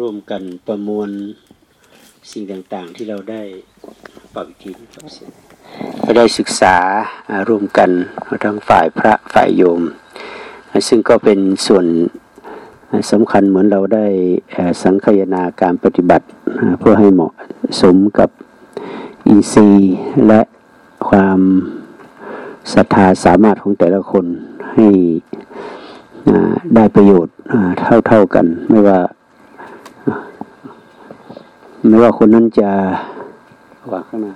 ร่วมกันประมวลสิ่งต่างๆ ที่เราได้ปรับอีกทีก็ได้ศึกษาร่วมกันทั้งฝ่ายพระฝ่ายโยม ซึ่งก็เป็นส่วนสำคัญเหมือนเราได้สังคายนาการปฏิบัติเพื่อให้เหมาะสมกับอินทรีย์และความศรัทธาสามารถของแต่ละคนให้ได้ประโยชน์เท่าๆกันไม่ว่า ไม่ว่าคนนั้นจะว่าข้างหน้า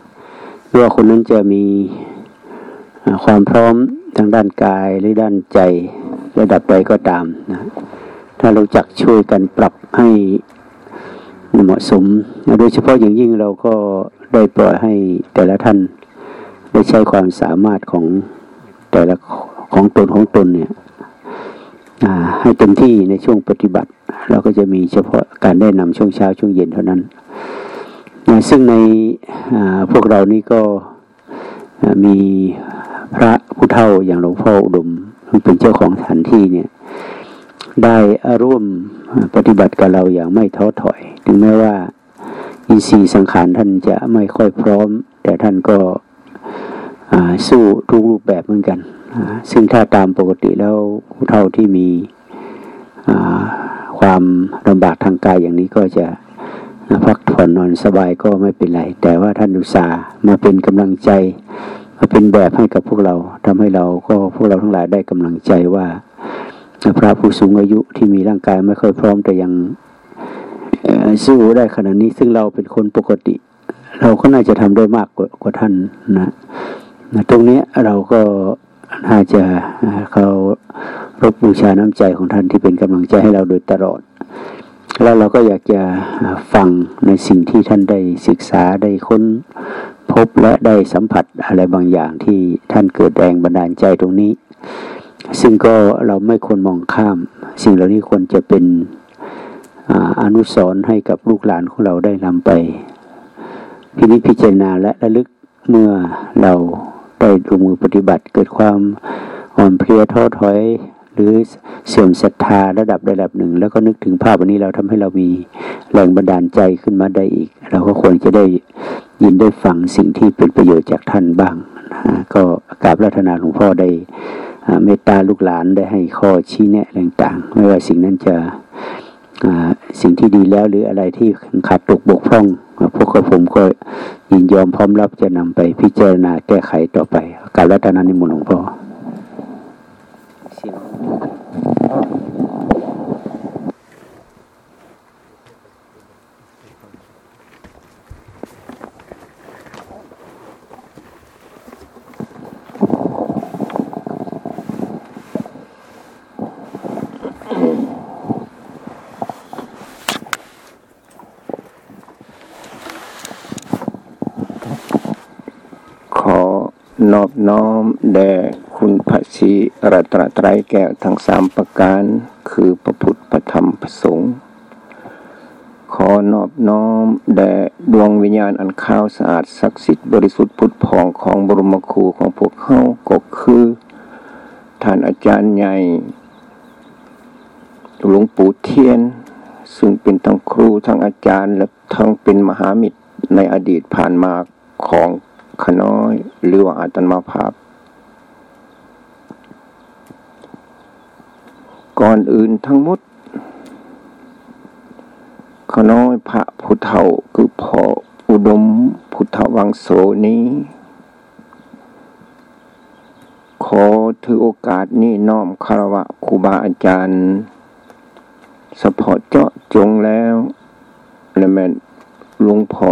ไม่ว่าคนนั้นจะมีความพร้อมทางด้านกายหรือด้านใจระดับใดก็ตามนะถ้าเราจักช่วยกันปรับให้เหมาะสม โดยเฉพาะอย่างยิ่งเราก็ได้ปล่อยให้แต่ละท่านได้ใช้ความสามารถของแต่ละของตนของตนเนี่ย ให้เต็มที่ในช่วงปฏิบัติ เราก็จะมีเฉพาะการได้นำช่วงเช้าช่วงเย็นเท่านั้นซึ่งในพวกเรานี่ก็มีพระผู้เฒ่าอย่างหลวงพ่ออุดมเป็นเจ้าของสถานที่เนี่ยได้ร่วมปฏิบัติกับเราอย่างไม่ท้อถอย ถึงแม้ว่าอินทรีย์สังขารท่านจะไม่ค่อยพร้อม แต่ท่านก็ สู้ทุกรูปแบบเหมือนกัน ซึ่งถ้าตามปกติแล้วผู้เฒ่าที่มีความลำบากทางกายอย่างนี้ก็จะพักผ่อนนอนสบายก็ไม่เป็นไร แต่ว่าท่านอุตสามาเป็นกำลังใจ มาเป็นแบบให้กับพวกเราทำให้เราก็พวกเราทั้งหลายได้กำลังใจว่าพระผู้สูงอายุที่มีร่างกายไม่ค่อยพร้อมแต่ยังสู้ได้ขนาดนี้ซึ่งเราเป็นคนปกติ เราก็น่าจะทำได้มากกว่าท่านนะ ตรงนี้เราก็น่าจะเขารบบูชาน้ำใจของท่านที่เป็นกำลังใจให้เราโดยตลอด แล้วเราก็อยากจะฟังในสิ่งที่ท่านได้ศึกษาได้ค้นพบและได้สัมผัสอะไรบางอย่างที่ท่านเกิดแรงบันดาลใจตรงนี้ ซึ่งก็เราไม่ควรมองข้าม สิ่งเหล่านี้ควรจะเป็นอนุสรณ์ให้กับลูกหลานของเราได้นำไป พินิจพิจารณาและระลึกเมื่อเรา ได้ลงมือปฏิบัติเกิดความอ่อนเพลียท้อถอย หรือเสื่อมศรัทธาระดับระดับหนึ่ง แล้วก็นึกถึงภาพวันนี้เราทำให้เรามีแรงบันดาลใจขึ้นมาได้อีก เราก็ควรจะได้ยินได้ฟังสิ่งที่เป็นประโยชน์จากท่านบ้างนะก็กราบรัตนาหลวงพ่อได้เมตตาลูกหลานได้ให้ข้อชี้แนะต่างๆ ไม่ว่าสิ่งนั้นจะ สิ่งที่ดีแล้วหรืออะไรที่ขาดตกบกพร่องพวกผมก็ยินยอมพร้อมรับจะนำไปพิจารณาแก้ไขต่อไปการรัตนานิมนต์หลวงพ่อ นอบน้อมแด่คุณพระศรีรัตนตรัยแก้วทั้งสามประการ คือพระพุทธพระธรรมพระสงฆ์ขอนอบน้อมแด่ดวงวิญญาณอันข้าวสะอาดศักดิ์สิทธิ์บริสุทธิ์พุทธพองของบรมครูของพวกเขาก็คือ ท่านอาจารย์ใหญ่ หลวงปู่เทียน ซึ่งเป็นทั้งครูทั้งอาจารย์และทั้งเป็นมหามิตรในอดีตผ่านมาของ ขน้อย หรือว่าอาตมาภาพ ก่อนอื่นทั้งหมดขน้อยพระพุทธเฒ่าคือพ่ออุดมพุทธวังโสนี้ ขอถือโอกาสนี้น้อมคารวะครูบาอาจารย์สพอเจาะจงแล้วและแม่ลุงพ่อ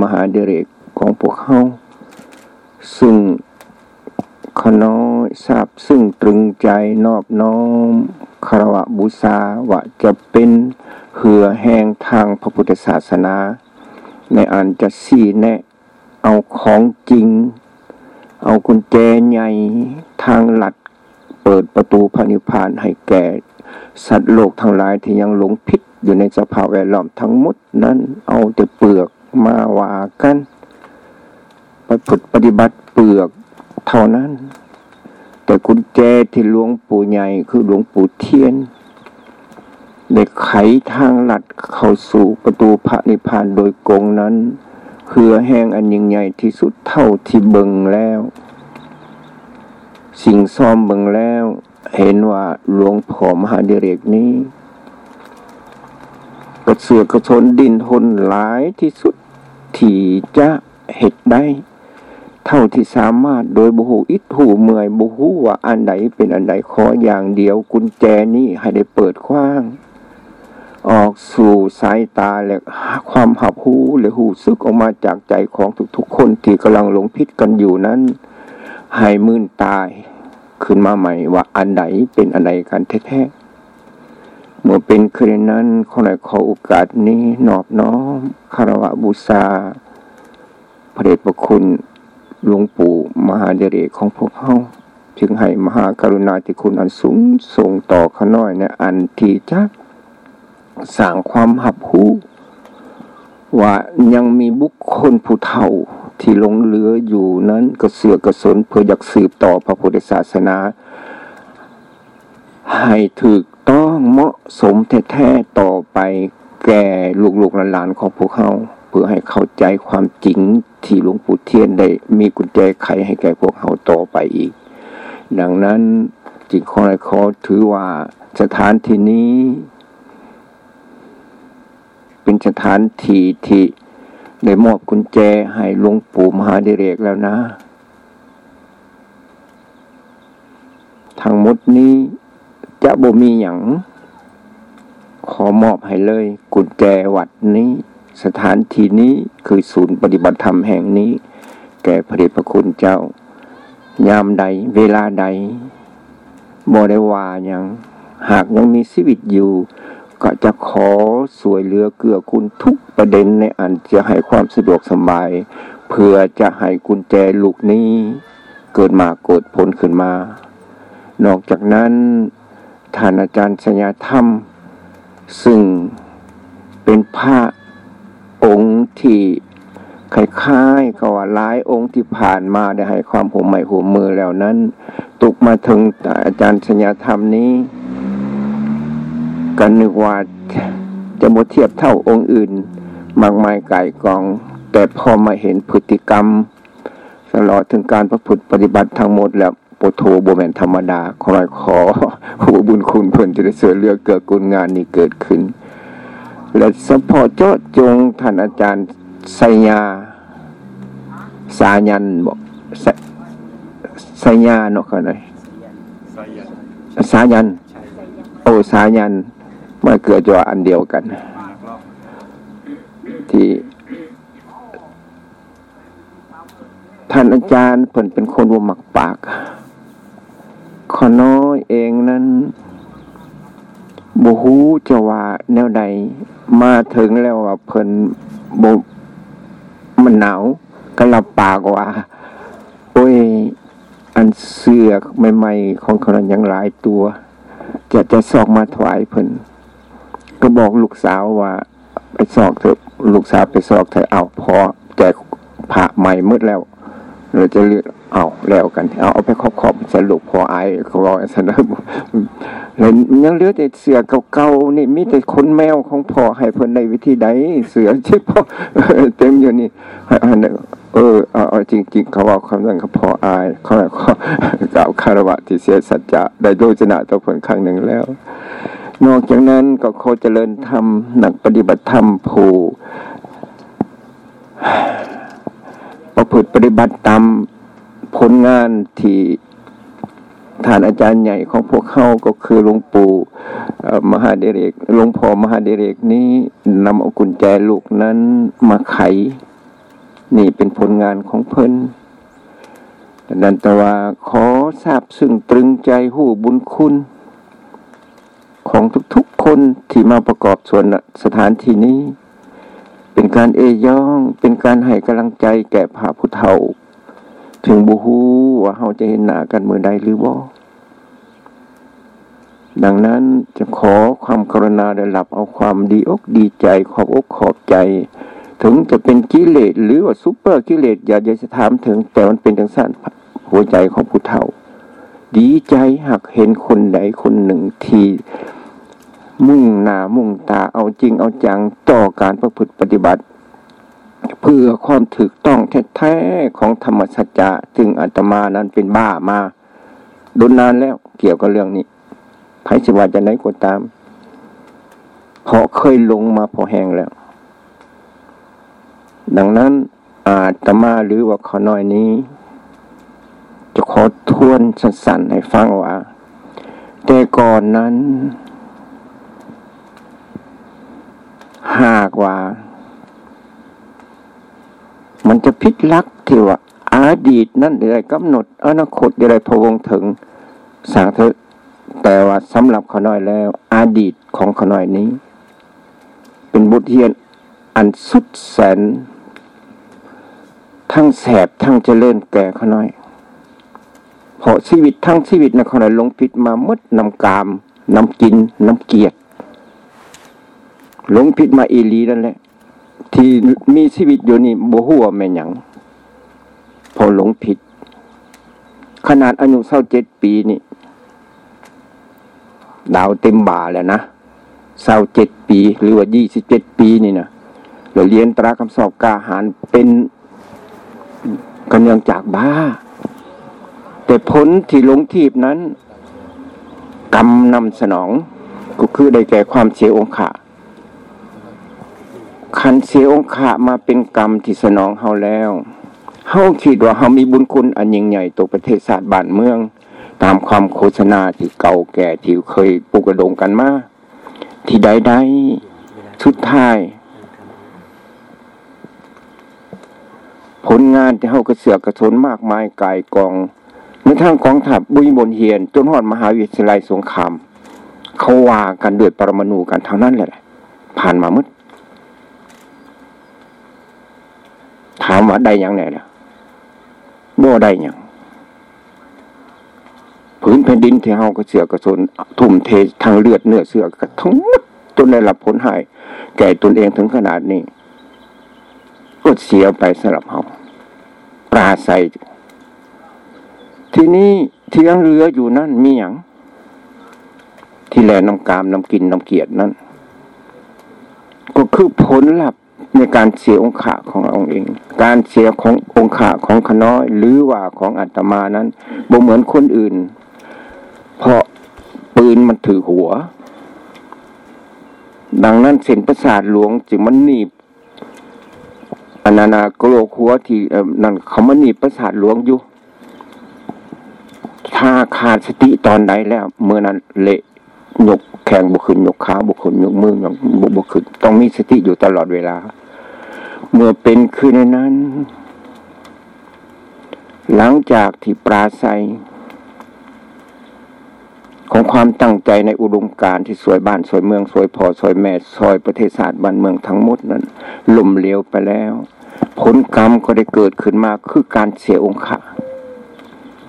มหาเดเรกของพวกเขา ซึ่งขน้อยทราบซึ่งตรึงใจนอบน้อมคารวะบูชาว่าจะเป็นเหือแห่งทางพระพุทธศาสนา ในอันจะสี่แนะ เอาของจริง เอากุญแจใหญ่ทางหลัด เปิดประตูพระนิพพานให้แก่ สัตว์โลกทั้งหลายที่ยังหลงผิดอยู่ในสภาพแวดล้อมทั้งหมดนั้นเอาแต่เปลือกมาว่ากัน ฝึกปฏิบัติเปลือกเท่านั้น แต่กุญแจที่หลวงปู่ใหญ่คือหลวงปู่เทียนได้ไขทางหลัดเข้าสู่ประตูพระนิพพานโดยกงนั้นเพื่อแห่งอันยิ่งใหญ่ที่สุดเท่าที่เบิงแล้ว สิ่งซ้อมเบิงแล้ว เห็นว่าหลวงพ่อมหาเดเรกนี้กระเสือกกระชนดินทนหลายที่สุดที่จะเหตุได้ เท่าที่สามารถโดยบุหูอิทูเมื่อยบุหูว่าอันใดเป็นอันใดขออย่างเดียวกุญแจนี้ให้ได้เปิดกว้าง ออกสู่สายตาและความหับหูและหูซึกออกมาจากใจของทุกๆคนที่กำลังหลงพิษกันอยู่นั้นให้มื่นตายขึ้นมาใหม่ว่าอันใดเป็นอันใดกันแท้ๆเมื่อเป็นคืนนั้นขอในขอโอกาสนี้นอบน้อมคารวะบูชาพระเดชพระคุณ หลวงปู่มหาเดเรกของพวกเฮาจึงให้มหากรุณาธิคุณอันสูงส่งต่อขน้อยในอันที่จะสร้างความหับหูว่ายังมีบุคคลผู้เฒ่าที่หลงเหลืออยู่นั้นก็เสือกกระสนเพื่ออยากสืบต่อพระพุทธศาสนา ให้ถูกต้องเหมาะสมแท้ๆต่อไปแก่ลูกๆหลานๆของพวกเขาเพื่อให้เข้าใจความจริง ที่หลวงปู่เทียนได้มีกุญแจไขให้แก่พวกเขาต่อไปอีก ดังนั้นจิงขอให้ขอถือว่าสถานที่นี้ เป็นสถานที่ที่ได้มอบกุญแจให้หลวงปู่มหาเดเรกแล้วนะ ทั้งหมดนี้จะบ่มีอย่างขอมอบให้เลย กุญแจวัดนี้ สถานที่นี้คือศูนย์ปฏิบัติธรรมแห่งนี้ แก่พระเดชพระคุณเจ้า ยามใดเวลาใดบ่ได้ว่าอย่างหากยังมีชีวิตอยู่ ก็จะขอสวยเหลือเกื้อคุณทุกประเด็นในอันจะให้ความสะดวกสบาย เพื่อจะให้กุญแจลูกนี้ เกิดมาเกิดผลขึ้นมา นอกจากนั้นท่านอาจารย์สัญญาธรรม ซึ่งเป็นพระ องค์ที่คล้ายๆกับว่าหลายองค์ที่ผ่านมาได้ให้ความหัวใหม่หัวมือแล้วนั้น ตกมาถึงอาจารย์สัญญาธรรมนี้ กันนึกว่าจะบ่เทียบเท่าองค์อื่น มากมายไก่กอง แต่พอมาเห็นพฤติกรรมตลอดถึงการประพฤติปฏิบัติทั้งหมดแล้วโปโทโบแมนธรรมดาขอขอหัวบุญคุณเพิ่นจะได้เสือเลือกเกิดกุลงานนี้เกิดขึ้น และสปอเจาะจงท่านอาจารย์ไสยา สายันบอกไสไสยาเนาะเขาหน่อยสายัน โอสายันเมื่อเกิดจออันเดียวกัน ที่ท่านอาจารย์เพิ่นเป็นคนวมักปาก ขอน้อยเองนั้นบูฮูจะว่าแนวใด มาถึงแล้วว่าเพิ่นบมันหนาวก็ลับปากว่า โอ้ย อันเสือใหม่ๆของเขานั้นยังหลายตัว จะจะสอกมาถวายเพิ่นก็บอกลูกสาวว่า ไปสอกเถอะลูกสาวไปสอกเถอะเอาพอแกผ่าใหม่มืดแล้วเราจะเลือก เอาแล้วกัน เอาเอาไปครอบครอบสรุปพอไอเขอสนุกแล้วยังเหลือแต่เสือเก่าๆนี่มีแต่คนแมวของพ่อให้เพิ่นในวิธีใดเสือที่พ่อเต็มอยู่นี่เออเอาจริง ๆ เขาว่าคำนั้นเขาพออายเขาเขากล่าวคารวะที่เสียสัจจะได้โดยชนะตัวผลครั้งหนึ่งแล้ว นอกจากนั้นก็โคเจริญธรรมหนักปฏิบัติธรรมผูประพฤติปฏิบัติตาม ผลงานที่ฐานอาจารย์ใหญ่ของพวกเขาก็คือหลวงปู่มหาเดเรกหลวงพ่อมหาเดเรกนี้นำเอากุญแจลูกนั้นมาไข นี่เป็นผลงานของเพิ่นดันตว่าขอทราบซึ่งตรึงใจหูบุญคุณ ของทุกๆคนที่มาประกอบส่วนสถานที่นี้ เป็นการเอย่อง เป็นการให้กำลังใจแก่พระผู้เฒ่า ถึงบ่ฮู้ว่าเราจะเห็นหน้ากันเมื่อใดหรือว่าดังนั้นจะขอความกรุณาได้รับเอาความดีอกดีใจขอบอกขอบใจ ถึงจะเป็นกิเลสหรือว่าซุปเปอร์กิเลสอย่าจะถามถึง แต่มันเป็นจังซั่นหัวใจของผู้เฒ่า ดีใจหากเห็นคนใดคนหนึ่งที่มุ่งหน้ามุ่งตาเอาจริงเอาจังต่อการประพฤติปฏิบัติ เพื่อความถูกต้องแท้ๆของธรรมสัจจะจึงอาตมานั้นเป็นบ้ามาดุนนานแล้วเกี่ยวกับเรื่องนี้ใครสิว่าจะไหนก็ตามเพราะเคยลงมาพอแห้งแล้ว ดังนั้นอาตมาหรือว่าขอน้อยนี้ จะขอทวนสั้นๆให้ฟังว่า แต่ก่อนนั้น หากว่า มันจะพิษลักที่ว่าอาดีตนั่นอะไรกำหนด อนาคตอะไรพวงถึงสางเถอะแต่ว่าสำหรับขน้อยแล้วอดีตของขน้อยนี้ เป็นบทเรียนอันสุดแสน ทั้งแสบทั้งเจริญแก่ขน้อยเพราะชีวิตทั้งชีวิตนะขน้อยลงผิดมามดนำกามนำกินนำเกียรติหลงผิดมาอีลีนั่นแหละ ที่มีชีวิตอยู่นี่บ่หัวแม่หยังพอหลงผิด ขนาดอายุเศร้าเจ็ดปีนี่ ดาวเต็มบ่าแล้วนะเศร้าเจ็ดปี หรือว่ายี่สิบเจ็ดปีนี่นะเราเรียนตราคำสอบกาหารเป็นกันยังจากบ้า แต่ผลที่หลงทีบนั้น กรรมนำสนอง ก็คือได้แก่ความเสียองค์ขา คันเสียองค์ขามาเป็นกรรมที่สนองเฮาแล้วเฮาคิดว่าเฮามีบุญคุณอันยิ่งใหญ่ต่อประเทศชาติบ้านเมือง ตามความโฆษณาที่เก่าแก่ที่เคยปลุกระดงกันมาที่ใดๆสุดท้าย ผลงานที่เฮากระเสือกกระสนมากมายกายกอง ในทางกองทัพบุญบนเฮียนจนหอดมหาวิทยาลัยสงครามเขาว่ากันด้วยปรมาณูกันเท่านั้นแหละ ผ่านมามึด ถามว่าได้ยังไงล่ะบ่ได้ยังผืนแผ่นดินที่เฮากระเสือกกระสนทุ่มเททางเลือดเนื้อเสือกระทั้งหมดจนได้รับผลหาย แก่ตนเองถึงขนาดนี้ ก็เสียไปสำหรับเฮาปราศัยที่นี้ที่ยังเรืออยู่นั่นมีอย่างที่แลน้ำกามน้ำกินน้ำเกียรตินั่นก็คือผลลัพธ์ ในการเสียองค์ขาของเราเอง การเสียขององค์ขาของขน้อย หรือว่าของอัตมานั้นบ่เหมือนคนอื่น เพราะปืนมันถือหัว ดังนั้นเส้นประสาทหลวงจึงมันหนีบอนานากโลกหัวที่นั่นเขามันหนีบประสาทหลวงอยู่ถ้าขาดสติตอนใดแล้วเมื่อนั้นเละยกแข่งบุขึ้นยกขาบุขึ้นยกมือย่างบุบุขึ้นต้องมีสติอยู่ตลอดเวลา เมื่อเป็นคืนในนั้น หลังจากที่ปราศัย ของความตั้งใจในอุดมการที่สวยบ้านสวยเมืองสวยพอสวยแม่สวยประเทศศาสตร์บ้านเมืองทั้งหมดนั้นล่มเหลวไปแล้ว ผลกรรมก็ได้เกิดขึ้นมาคือการเสียองค์ขา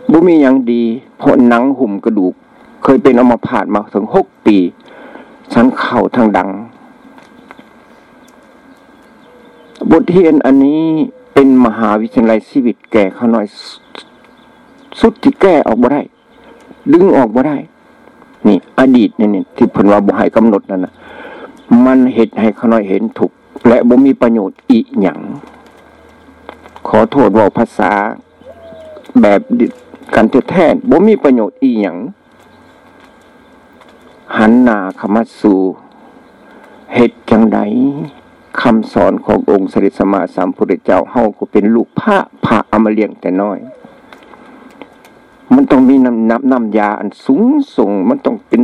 บุมีอย่างดี เพราะหนังหุ่มกระดูก เคยเป็นอมพาตมาถึงหกปี ฉันเข่าทางดัง บทเรียนอันนี้เป็นมหาวิทยาลัยชีวิตแก่เขาหน่อย สุดที่แก้ออกมาได้ ดึงออกมาได้ นี่ อดีตนี่นี่ที่พิ่นว่าบ่ให้กำหนดนั่นนะมันเหตุให้เขาน้อยเห็นถูกและบ่มีประโยชน์อีหยังขอโทษว่าภาษาแบบกันแท้ๆบ่มีประโยชน์อีหยังหันหน้าข้ามาสู่เหตุจังใด คำสอนขององค์สริสมาสัมพุทธเจ้าเฮาก็เป็นลูกพระพระเอมเลียงแต่น้อย มันต้องมีน้ำน้ำน้ำยาอันสูงส่ง มันต้องเป็น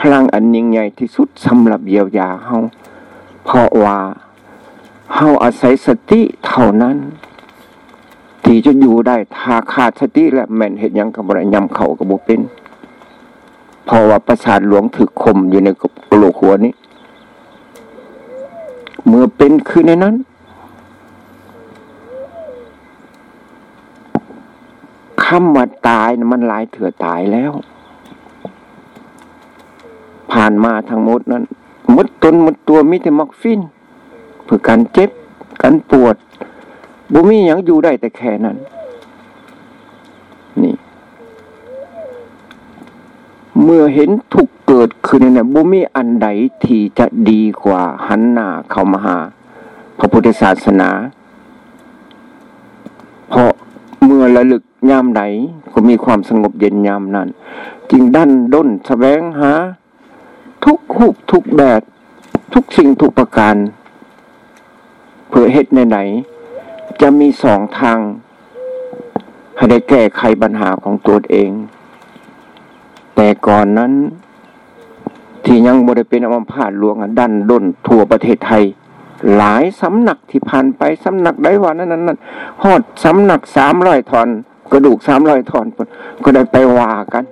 พลังอันยิ่งใหญ่ที่สุดสำหรับเยียวยาเฮาเพราะว่าเฮาอาศัยสติเท่านั้น ที่จะอยู่ได้ถ้าขาดสติและแม่นเห็นยังกับอะไรยำเข่ากับบุเป็นเพราะว่าประสาทหลวงถือคมอยู่ในกระโหลกหัวนี้ เมื่อเป็นคือในนั้น คำว่าตายมันหลายเถื่อตายแล้ว ผ่านมาทั้งหมดนั้นมดตนมดตัวมิแต่มอกฟินเพื่อการเจ็บการปวดบุมีอย่างอยู่ได้แต่แค่นั้น นี่ เมื่อเห็นทุกเกิดขึ้นเนี่ยบุมีอันใดที่จะดีกว่าหันหน้าเข้ามาหา พระพุทธศาสนา เพราะเมื่อระลึกยามใดก็มีความสงบเย็นยามนั้น จึงดันด้นแสวงหา ทุกหุบทุกแบบทุกสิ่งทุกประการเพื่อเหตุไหน จะมีสองทาง ให้ได้แก้ไขปัญหาของตัวเอง แต่ก่อนนั้น ที่ยังบริเป็นอมพาตหลวงดันด้นทั่วประเทศไทย หลายสำนักที่ผ่านไปสำนักได้วันนั้นนั้นหอดสำนักสามร้อยทอนกระดูกสามร้อยทอนก็ได้ไปว่ากัน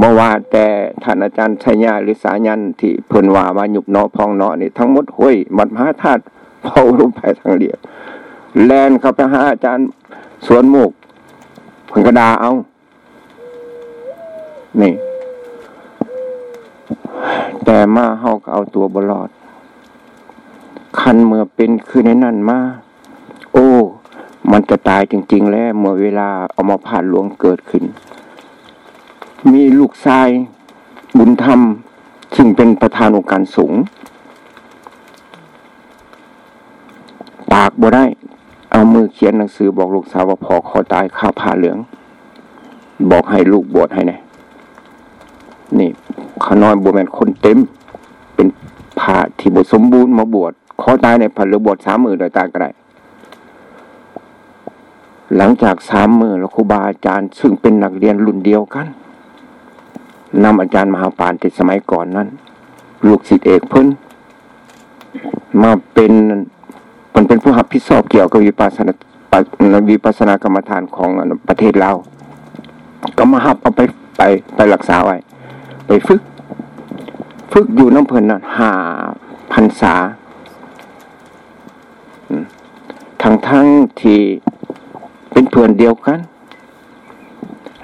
บ่ว่าแต่ท่านอาจารย์ชัยญาหรือสายันที่เพิ่นว่ามาหยุบนอพองนอนี่ทั้งหมดห้วยมัดมหาธาตุเผาลงไปทางเดียวแลนเข้าไปหาอาจารย์สวนมุกเพิ่นกระดาเอา นี่ แต่มาเฮาก็เอาตัวบลอด คันเมื่อเป็นคือในนั่นมา โอ้ มันจะตายจริง ๆ แล้ว เมื่อเวลาเอามาผ่านหลวงเกิดขึ้น มีลูกชายบุญธรรม ซึ่งเป็นประธานองค์การสูง ปากบ่ได้ เอามือเขียนหนังสือบอกลูกสาวว่าพอขอตายข้าผ่าเหลือง บอกให้ลูกบวชให้แน่ น้อยบวชแมนคนเต็ม เป็นผ่าที่บทสมบูรณ์มาบวชขอตายในผ่าหรือบวชสามมือโดยตายก็ได้หลังจากสามมือแล้วครูบาอาจารย์ ซึ่งเป็นนักเรียนรุ่นเดียวกันนำอาจารย์มหาปานติดสมัยก่อนนั้น ลูกศิษย์เอกเพิ่นมาเป็นมันเป็นผู้รับผิดชอบเกี่ยวกับวิปัสสนาวิปัสสนากรรมฐานของประเทศเรา ก็มาหับเอาไปไปไปรักษาไว้ ไปฝึก ฝึกอยู่น้ำเพลินนะหาพันษาทั้งทั้งที่เป็นเพื่อนเดียวกัน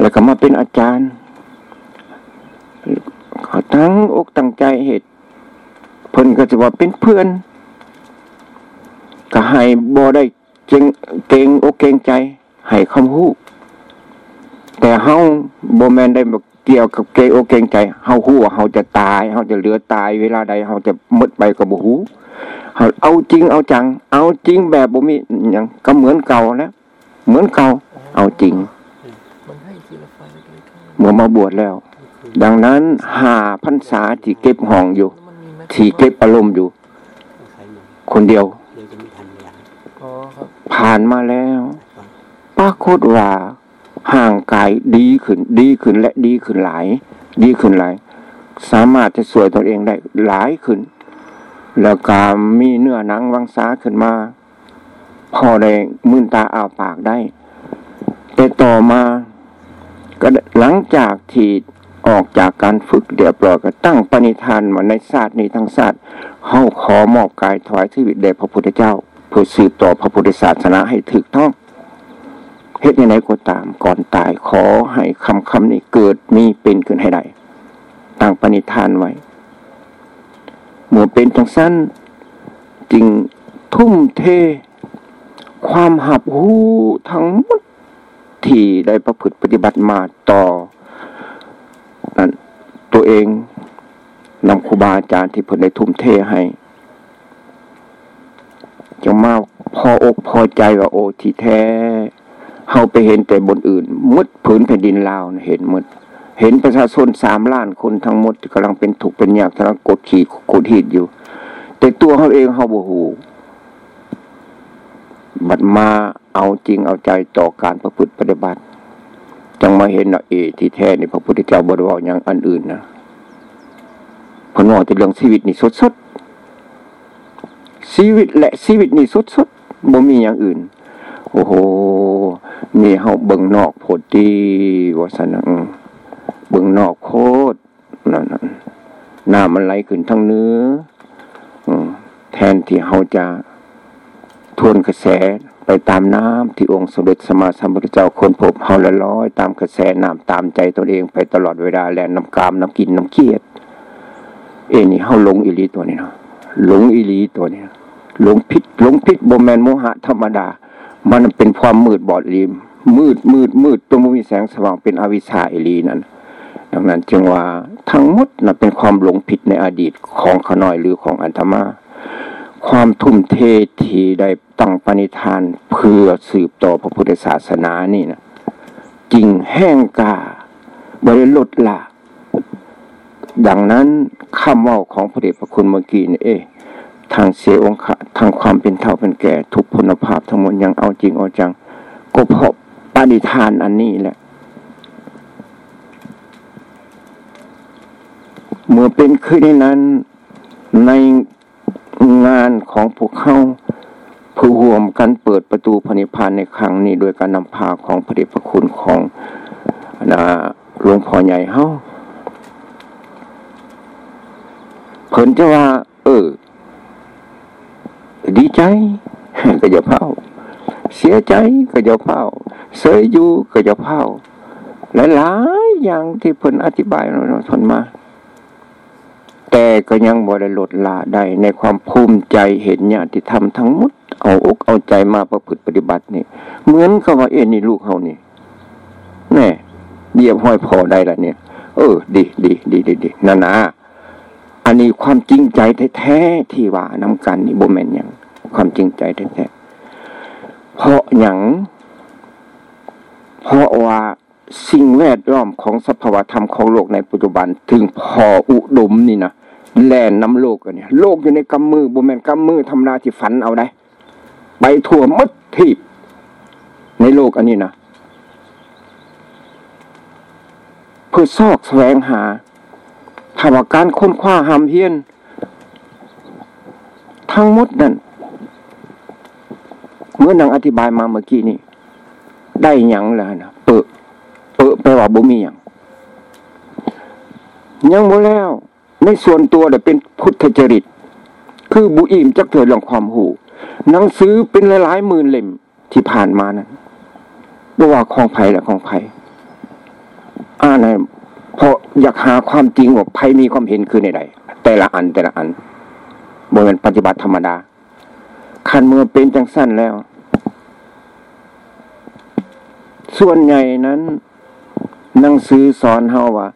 แล้วก็มาเป็นอาจารย์ขาทั้งอกตั้งใจเหตุเพิ่นก็จะว่าเป็นเพื่อน ก็ให้บ่ได้เก่งเก่งอกเก่งใจให้คำฮู้แต่เฮาบ่แมนได้บ่ เกี่ยวกับเกโอเก่งใจเฮาฮู้ว่าเฮาจะตายเฮาจะเหลือตาย เวลาใดเฮาจะหมดไปก็บ่ฮู้เฮาเอาจริงเอาจัง เอาจริงแบบบ่มีหยังก็เหมือนเก่าแล้วเหมือนเก่าเอาจริงเมื่อมาบวชแล้ว ดังนั้นหาพรรษาที่เก็บห้องอยู่ ที่เก็บอารมณ์อยู่ คนเดียวผ่านมาแล้วปรากฏว่า ห่างกายดีขึ้น ดีขึ้นและดีขึ้นหลาย ดีขึ้นหลาย สามารถจะสวยตัวเองได้หลายขึ้น แล้วก็มีเนื้อหนังวังสาขึ้นมา พอได้มื่นตาอ้าปากได้ แต่ต่อมาก็หลังจากที่ออกจากการฝึกเดียวปล่อยก็ตั้งปณิธานมาในศาสตร์นี้ทั้งศาสตร์เฮาขอมอบกายถวายชีวิตแด่พระพุทธเจ้าเพื่อสืบต่อพระพุทธศาสนาให้ถึกต้อง เหตุไหนก็ตามก่อนตายขอให้คำคำนี้เกิดมีเป็นขึ้นให้ได้ตั้งปณิธานไว้เมื่อเป็นจังสั้นจึงทุ่มเท ความหับหูทั้งหมดที่ได้ประพฤติปฏิบัติมาต่อนั่นตัวเองนำครูบาอาจารย์ที่เพิ่นได้ทุ่มเทให้จะมาพออกพอใจว่าโอที่แท้ เฮาไปเห็นแต่บนอื่นมดผืนแผ่นดินลาวเห็นหมดเห็นประชาชนสามล้านคนทั้งหมดกำลังเป็นถูกเป็นยากกำลังกดขี่กดหีดอยู่ แต่ตัวเขาเองเขาบ่หูบัดมาเอาจริงเอาใจต่อการประพฤติปฏิบัติ จังมาเห็นเอที่แท้ในพระพุทธเจ้าบริวารอย่างอันอื่นนะพนว่าแต่เรื่องชีวิตนี่สดสดชีวิตและชีวิตนี่สดสดบ่มีอย่างอื่น โอ้โหนี่เฮาเบิ่งนอกโพดดีว่าซั่นเบิ่งนอกโคตรนั่นน้ำมันไหลขึ้นทางเนื้อแทนที่เฮาจะทวนกระแสไปตามน้ำที่องค์สมเด็จสมมาสัมพุทธเจ้าคนพบเฮาละร้อย ตามกระแสน้ำตามใจตนเองไปตลอดเวลาแลน้ำกามน้ำกินน้ำเกียด เอ็นี่เฮาหลงอิลีตัวนี้เนาะหลงอิลีตัวนี้หลงพิษหลงพิษบ่แมนโมหะธรรมดา มันเป็นความมืดบอดริมมืดมืดมืดตัวมันมีแสงสว่างเป็นอวิชชาอิลีนั่นดังนั้นจึงว่าทั้งหมดนะเป็นความหลงผิดในอดีตของขน้อยหรือของอันธมาความทุ่มเทที่ได้ตั้งปณิธานเพื่อสืบต่อพระพุทธศาสนานี่นะจริงแห้งกาบริลดละดังนั้นคำว่าของพระเดชพระคุณเมื่อกี้นี่เอ๊ ทางเสียองค์ทางความเป็นเท่าเป็นแก่ ทุกพลภาพทั้งหมดยังเอาจริงเอาจัง ก็เพราะปณิธานอันนี้แหละ เมื่อเป็นขึ้นในนั้นในงานของพวกเขาผู้ห่วมกันเปิดประตูพระนิพานในครั้งนี้โดยการนำพาของพระเดชพระคุณของนะหลวงพ่อใหญ่เฮาเพิ่นจะว่า เออ ดีใจก็จะเผาเสียใจก็จะเผาเสยอยู่ก็จะเผาหลายๆอย่างที่เพิ่นอธิบายเราทนมา แต่ก็ยังบริลดละได้ในความภูมิใจเห็นญาติธรรมทั้งหมดเอาอกเอาใจมาประพฤติปฏิบัตินี่ เหมือนกับว่าเอ็นี่ลูกเขานี่แน่เยี่ยมห้อยพอได้ละเนี่ย เออ ดีดีดีดีดีนานา อันนี้ความจริงใจแท้ๆที่ว่าน้ำกันนี่โบแมนอย่างความจริงใจแท้ๆเพราะอย่างเพราะว่าสิ่งแวดล้อมของสภาวธรรมของโลกในปัจจุบัน ถึงพออุดมนี่นะแล่นน้ำโลกเนี่ยโลกอยู่ในกำมือโบแมนกำมือทำนาที่ฝันเอาได้ไปทั่วมัดทีบในโลกอันนี้นะเพื่อซอกแสวงหา ถาว่าการค้นคว้าหามเพียน ทั้งหมดนั่นเมื่อนางอธิบายมาเมื่อกี้นี่ได้หยังแล้วนะเปิดเปิดแปลว่าบ่มีหยังยังบ่แล้ว ในส่วนตัวเนี่ยเป็นพุทธจริต คือบุอิมจักเถิดเรื่องความหูหนังสือเป็นหลายๆหมื่นเล่มที่ผ่านมานั้นบ่ว่าของไผ่และของไผ่อ่านใน อยากหาความจริงว่าไผ่มีความเห็นคือในใดแต่ละอันแต่ละอันบ่เป็นปฏิบัติธรรมดาคันเมื่อเป็นจังสั้นแล้ว ส่วนใหญ่นั้นหนังสือสอนเฮาว่า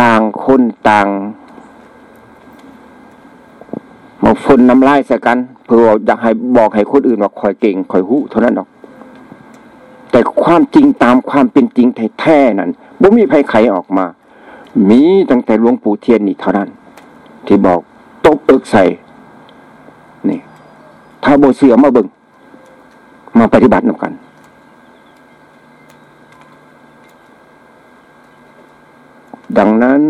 ต่างคนต่างมาฝนน้ำลายใส่กัน เพื่ออยากให้บอกให้คนอื่นว่าคอยเก่งคอยหู้เท่านั้นดอก แต่ความจริงตามความเป็นจริงแท้ๆนั้นบ่มีภัยไขออกมา มีตั้งแต่หลวงปู่เทียนนี่เท่านั้น ที่บอกตบเอิกใส่นี่ถ้าโบเสือมาเบิงมาปฏิบัตินำกันดังนั้น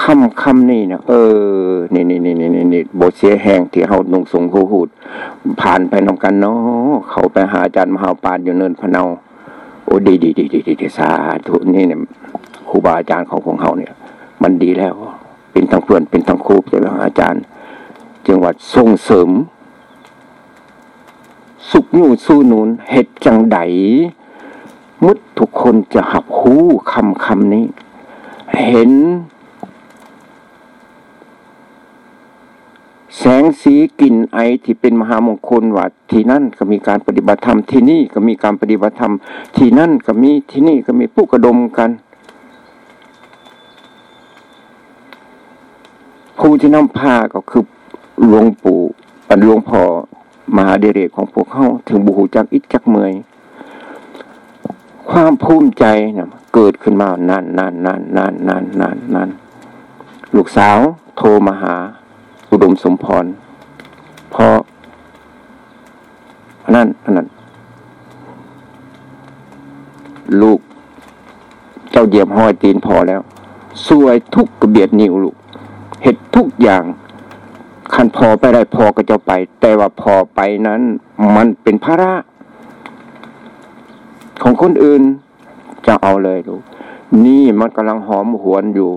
คำคำนี่นะเออนี่นี่นี่นี่นี่บทเสียแหงที่เขานุ่งสูงหูหูด ผ่านไปนำกันเนาะเขาไปหาอาจารย์มหาปานอยู่เนินพะเนา โอ้ดีดีดีดีดีสาธุนี่เนี่ยครูบาอาจารย์ของของเขาเนี่ย มันดีแล้ว เป็นทั้งเพื่อนเป็นทั้งครูเป็นทั้งอาจารย์ จังหวัดส่งเสริม สุกยู่สู้นูนเหตุจังใดมุดทุกคนจะหับหูคำคำนี้ เห็น แสงสีกลิ่นไอที่เป็นมหามงคลว่าที่นั่นก็มีการปฏิบัติธรรมที่นี่ก็มีการปฏิบัติธรรมที่นั่นก็มีที่นี่ก็มีผู้กระดมกัน ผู้ที่นำพาก็คือหลวงปู่ปันหลวงพ่อมหาเดเรกของพวกเขาถึงบุหูจักอิจจักเมยความภูมิใจเนี่ยเกิดขึ้นมานานนานนานนานนานนานนานลูกสาวโทรมาหา อุดมสมพรเพราะอันนั้นอันนั้นลูก เจ้าเหยียบห้อยตีนพอแล้ว สวยทุกกระเบียดนิ้วลูก เห็ดทุกอย่างคันพอไปได้พอก็จะไป แต่ว่าพอไปนั้น มันเป็นภาระ ของคนอื่นจะเอาเลยลูกนี่มันกำลังหอมหวนอยู่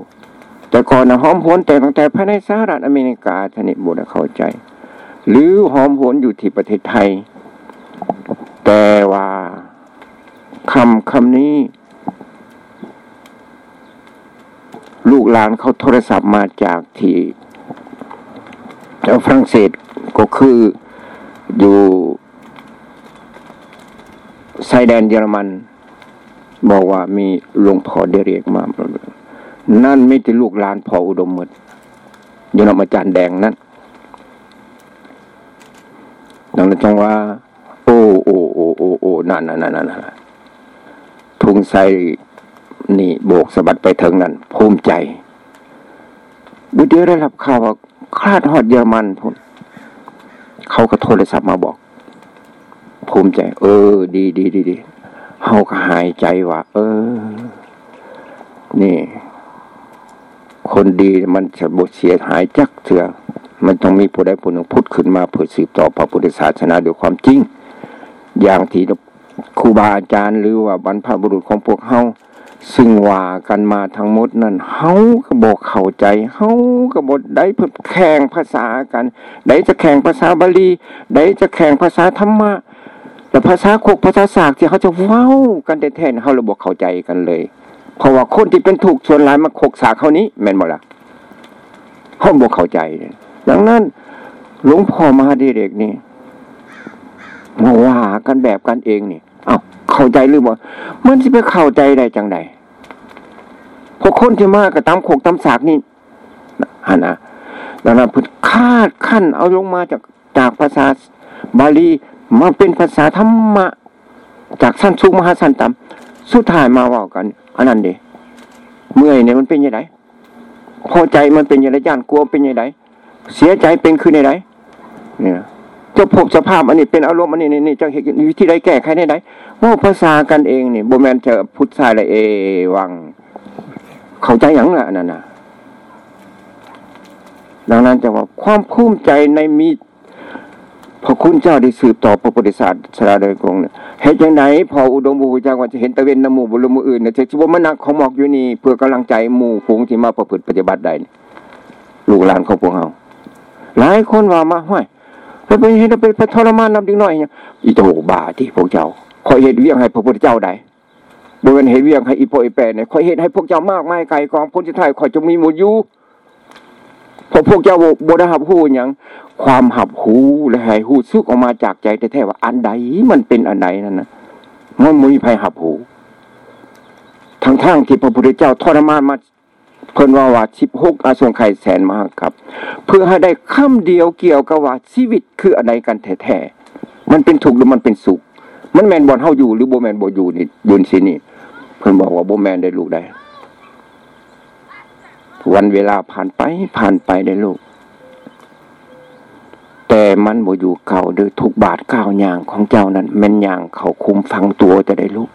แต่ก่อนนะหอมหวนแต่ตั้งแต่ภายในสหรัฐอเมริกาท่านี่บุญเข้าใจ หรือหอมหวนอยู่ที่ประเทศไทย แต่ว่าคำคำนี้ ลูกหลานเขาโทรศัพท์มาจากที่ฝรั่งเศสก็คืออยู่ชายแดนเยอรมัน บอกว่ามีหลวงพ่อเดเรียกมา นั่นไม่ใช่ลูกหลานพ่ออุดมหมดอยู่นอาจารย์แดงนั่นดังนั้นจังว่า โอ้โอ้โอ้โอ้โอ้นั่นนั่นนั่นนั่นทุงใส่ นี่โบกสะบัดไปถึงนั่นภูมิใจบุเดียวได้รับข่าวว่าคลาดหอดเยอรมันพนเขาก็โทรศัพท์มาบอก ภูมิใจ เออ ดีดีดีดีเขาก็หายใจว่า เออ นี่ คนดีมันจะบทเสียหายจักเถื่อมันต้องมีผู้ใดผู้หนึ่งพุทธขึ้นมาเพื่อสืบต่อพระพุทธศาสนาด้วยความจริง อย่างที่ครูบาอาจารย์หรือว่าบรรพบุรุษของพวกเฮา ซึ่งว่ากันมาทั้งหมดนั่นเฮาก็บอกเข้าใจเฮาก็บทได้เพื่อแข่งภาษากัน ได้จะแข่งภาษาบาลี ได้จะแข่งภาษาธรรมะแต่ภาษาโคกภาษาศาสตร์ที่เขาจะเว้ากันแท้ๆเฮาระบอกเข้าใจกันเลย เพราะว่าคนที่เป็นถูกส่วนหลายมาโคกสาเขานี้แม่นบ่ล่ะเฮาบอกเข้าใจดังนั้นหลวงพ่อมหาเด็กนี่มาว่ากันแบบกันเองนี่ เอาเข้าใจหรือบ่มันจะไปเข้าใจได้จังได พวกคนที่มากกับตามโขกตามสากนี่ฮะนะดังนั้นพุทคาดขั้นเอาลงมาจากจากภาษาบาลีมาเป็นภาษาธรรมะ จากสั้นสูงมหาสั้นต่ำสุดท้ายมาว่ากันอันนั้นเดเมื่อยเนี่ยมันเป็นยังไงพอใจมันเป็นยังไงย่านกลัวเป็นยังไงเสียใจเป็นคือในไหนเนี่ยจะพบสภาพอันนี้เป็นอารมณ์อันนี้นี่จะเห็นวิธีใดแก้ไขในไหนว่าภาษากันเองนี่โบแมนจะพุทธายละเอวัง เข้าใจอย่างละนั่นนะดังนั้นจะว่าความภูมิใจในมีพระคุณเจ้าได้สืบต่อพระพุทธศาสนาโดยกงเนี่ยเหตุยังไงพออุดมบูชาว่าจะเห็นตะเวนนมู่บุรุมืออื่นเนี่ยจะชิบมันนักของหมอกอยู่นี่เพื่อกำลังใจหมู่ฝูงที่มาประพฤติปฏิบัติได้ลูกหลานของพวกเราหลายคนว่ามาห้อยแล้วไปเห็นไปไปทรมานนำดิ้งน้อยเนี่ยอีโตบาที่พวกเจ้าคอยเห็นเวียงให้พระพุทธเจ้าได้ บริเวณเหเวียงให้อีโปอีแปเนี่ยคอยเห็นให้พวกเจ้ามากไม่ไกลกองพ้นที่ไทยคอยจะมีหมดอยู่พอพวกเจ้าบไดหับหูอย่างความหับหูและให้หูซึกออกมาจากใจแท้ๆว่าอันใดมันเป็นอันใดนั่นนะมันมีภัยหับหูทั้งทั้งที่พระพุทธเจ้าทรมานมาเพิ่นว่าว่าสิบหกอาสงไข่แสนมากครับ เพื่อให้ได้คำเดียวเกี่ยวกับว่าชีวิตคืออะไรกันแท้ๆมันเป็นทุกข์หรือมันเป็นสุข มันแมนบอลเฮาอยู่หรือโบแมนบออยู่นี่ยุนสินี่ เพิ่นบอกว่าโบแมนได้ลูกได้ วันเวลาผ่านไปผ่านไปได้ลูก แต่มันบ่อยู่เก่าโดยทุกบาทก้าวย่างของเจ้านั้นแม่นย่างเขาคุมฟังตัวจะได้ลูก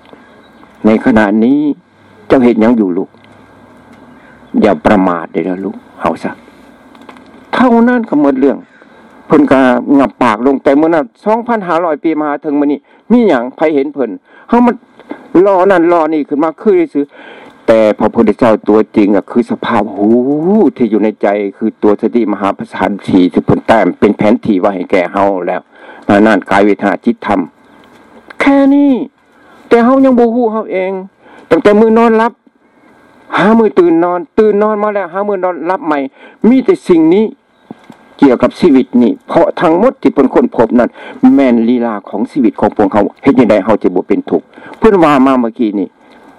ในขณะนี้เจ้าเห็นยังอยู่ลูก อย่าประมาทเลยนะลูกเอาซะเท่านั้นก็หมดเรื่อง เพิ่นกางับปากลงแต่เมื่อนั้นสองพันห้าร้อยปีมาถึงมานี่มีอย่างใครเห็นเพิ่นเขามันรอนั่นรอนี่ขึ้นมาคือซื้อแต่พระพุทธเจ้าตัวจริงอะคือสภาพหูที่อยู่ในใจคือตัวสติมหาประสานทีที่ผลแต้มเป็นแผนที่ว่าให้แก่เฮาแล้วนั่นกายเวทนาจิตธรรม แค่นี้แต่เฮายังบูฮู้เฮาเองตั้งแต่มือนอนรับหามือตื่นนอน ตื่นนอนมาแล้วหามือนอนรับใหม่ มีแต่สิ่งนี้ เกี่ยวกับชีวิตนี่เพราะทั้งหมดที่เป็นคนพบนั้น แมนลีลาของชีวิตของพวกเขาเห็นยังไงเขาจะบ่เป็นทุกเพื่อนว่ามาเมื่อกี้นี่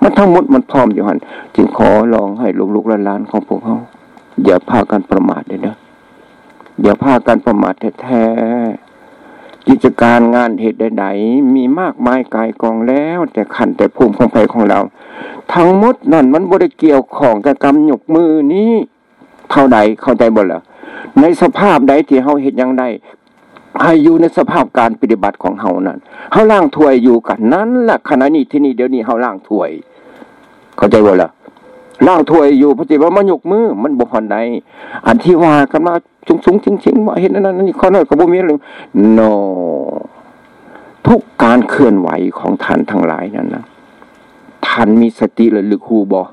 มันทั้งหมดมันพร้อมอยู่หันจึงขอลองให้ลูกๆหลานของพวกเขาอย่าพากันประมาทเลยนะอย่าพากันประมาทแท้ๆกิจการงานเหตุใดๆมีมากมายกายกองแล้ว แต่ขันแต่ภูมิของไปของเรา ทั้งหมดนั่นมันบริเกี่ยวของกับกำหยกมือนี้เท่าใดเข้าใจบ่ละ ในสภาพใดที่เฮาเห็นย่างใดให้อยู่ในสภาพการปฏิบัติของเฮานั้นเฮาล่างถวยอยู่กันนั้นแหละขณะนี้ที่นี่เดี๋ยวนี้เฮาล่างถวย เข้าใจบ่ละล่างถวยอยู่พอจิว่ามันยกมือ มันบ่พอนใดอันที่ว่ากันมาสูงสูงชิงๆว่าเห็นนั่นนี่ข้อน้อยก็บ่มีเรื่อง no ทุกการเคลื่อนไหวของท่านทั้งหลายนั้นนะท่านมีสติเลยหรือครูบอ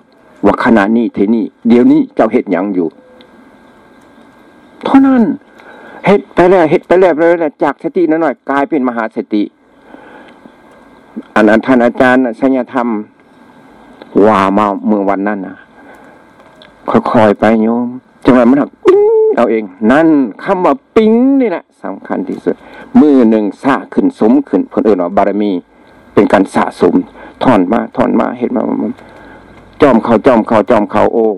ว่าขณะนี้เทนี่เดี๋ยวนี้เจ้าเห็ดยังอยู่ เท่านั้นเห็ดไปแล้วเห็ดไปแล้วเลยจากสติน้อยกลายเป็นมหาสติอันนั้นท่านอาจารย์สัญญธรรมว่ามาเมื่อวันนั้นนะค่อยๆไปโยมจังหวะมันหักปิ้งเอาเอง นั่นคำว่าปิ้งนี่แหละสำคัญที่สุดมือหนึ่งสะขึ้นสมขึ้นคนอื่นว่าบารมี เป็นการสะสมถอนมาถอนมาเห็นมาจอมเขาจอมเขาจอมเขาโอ้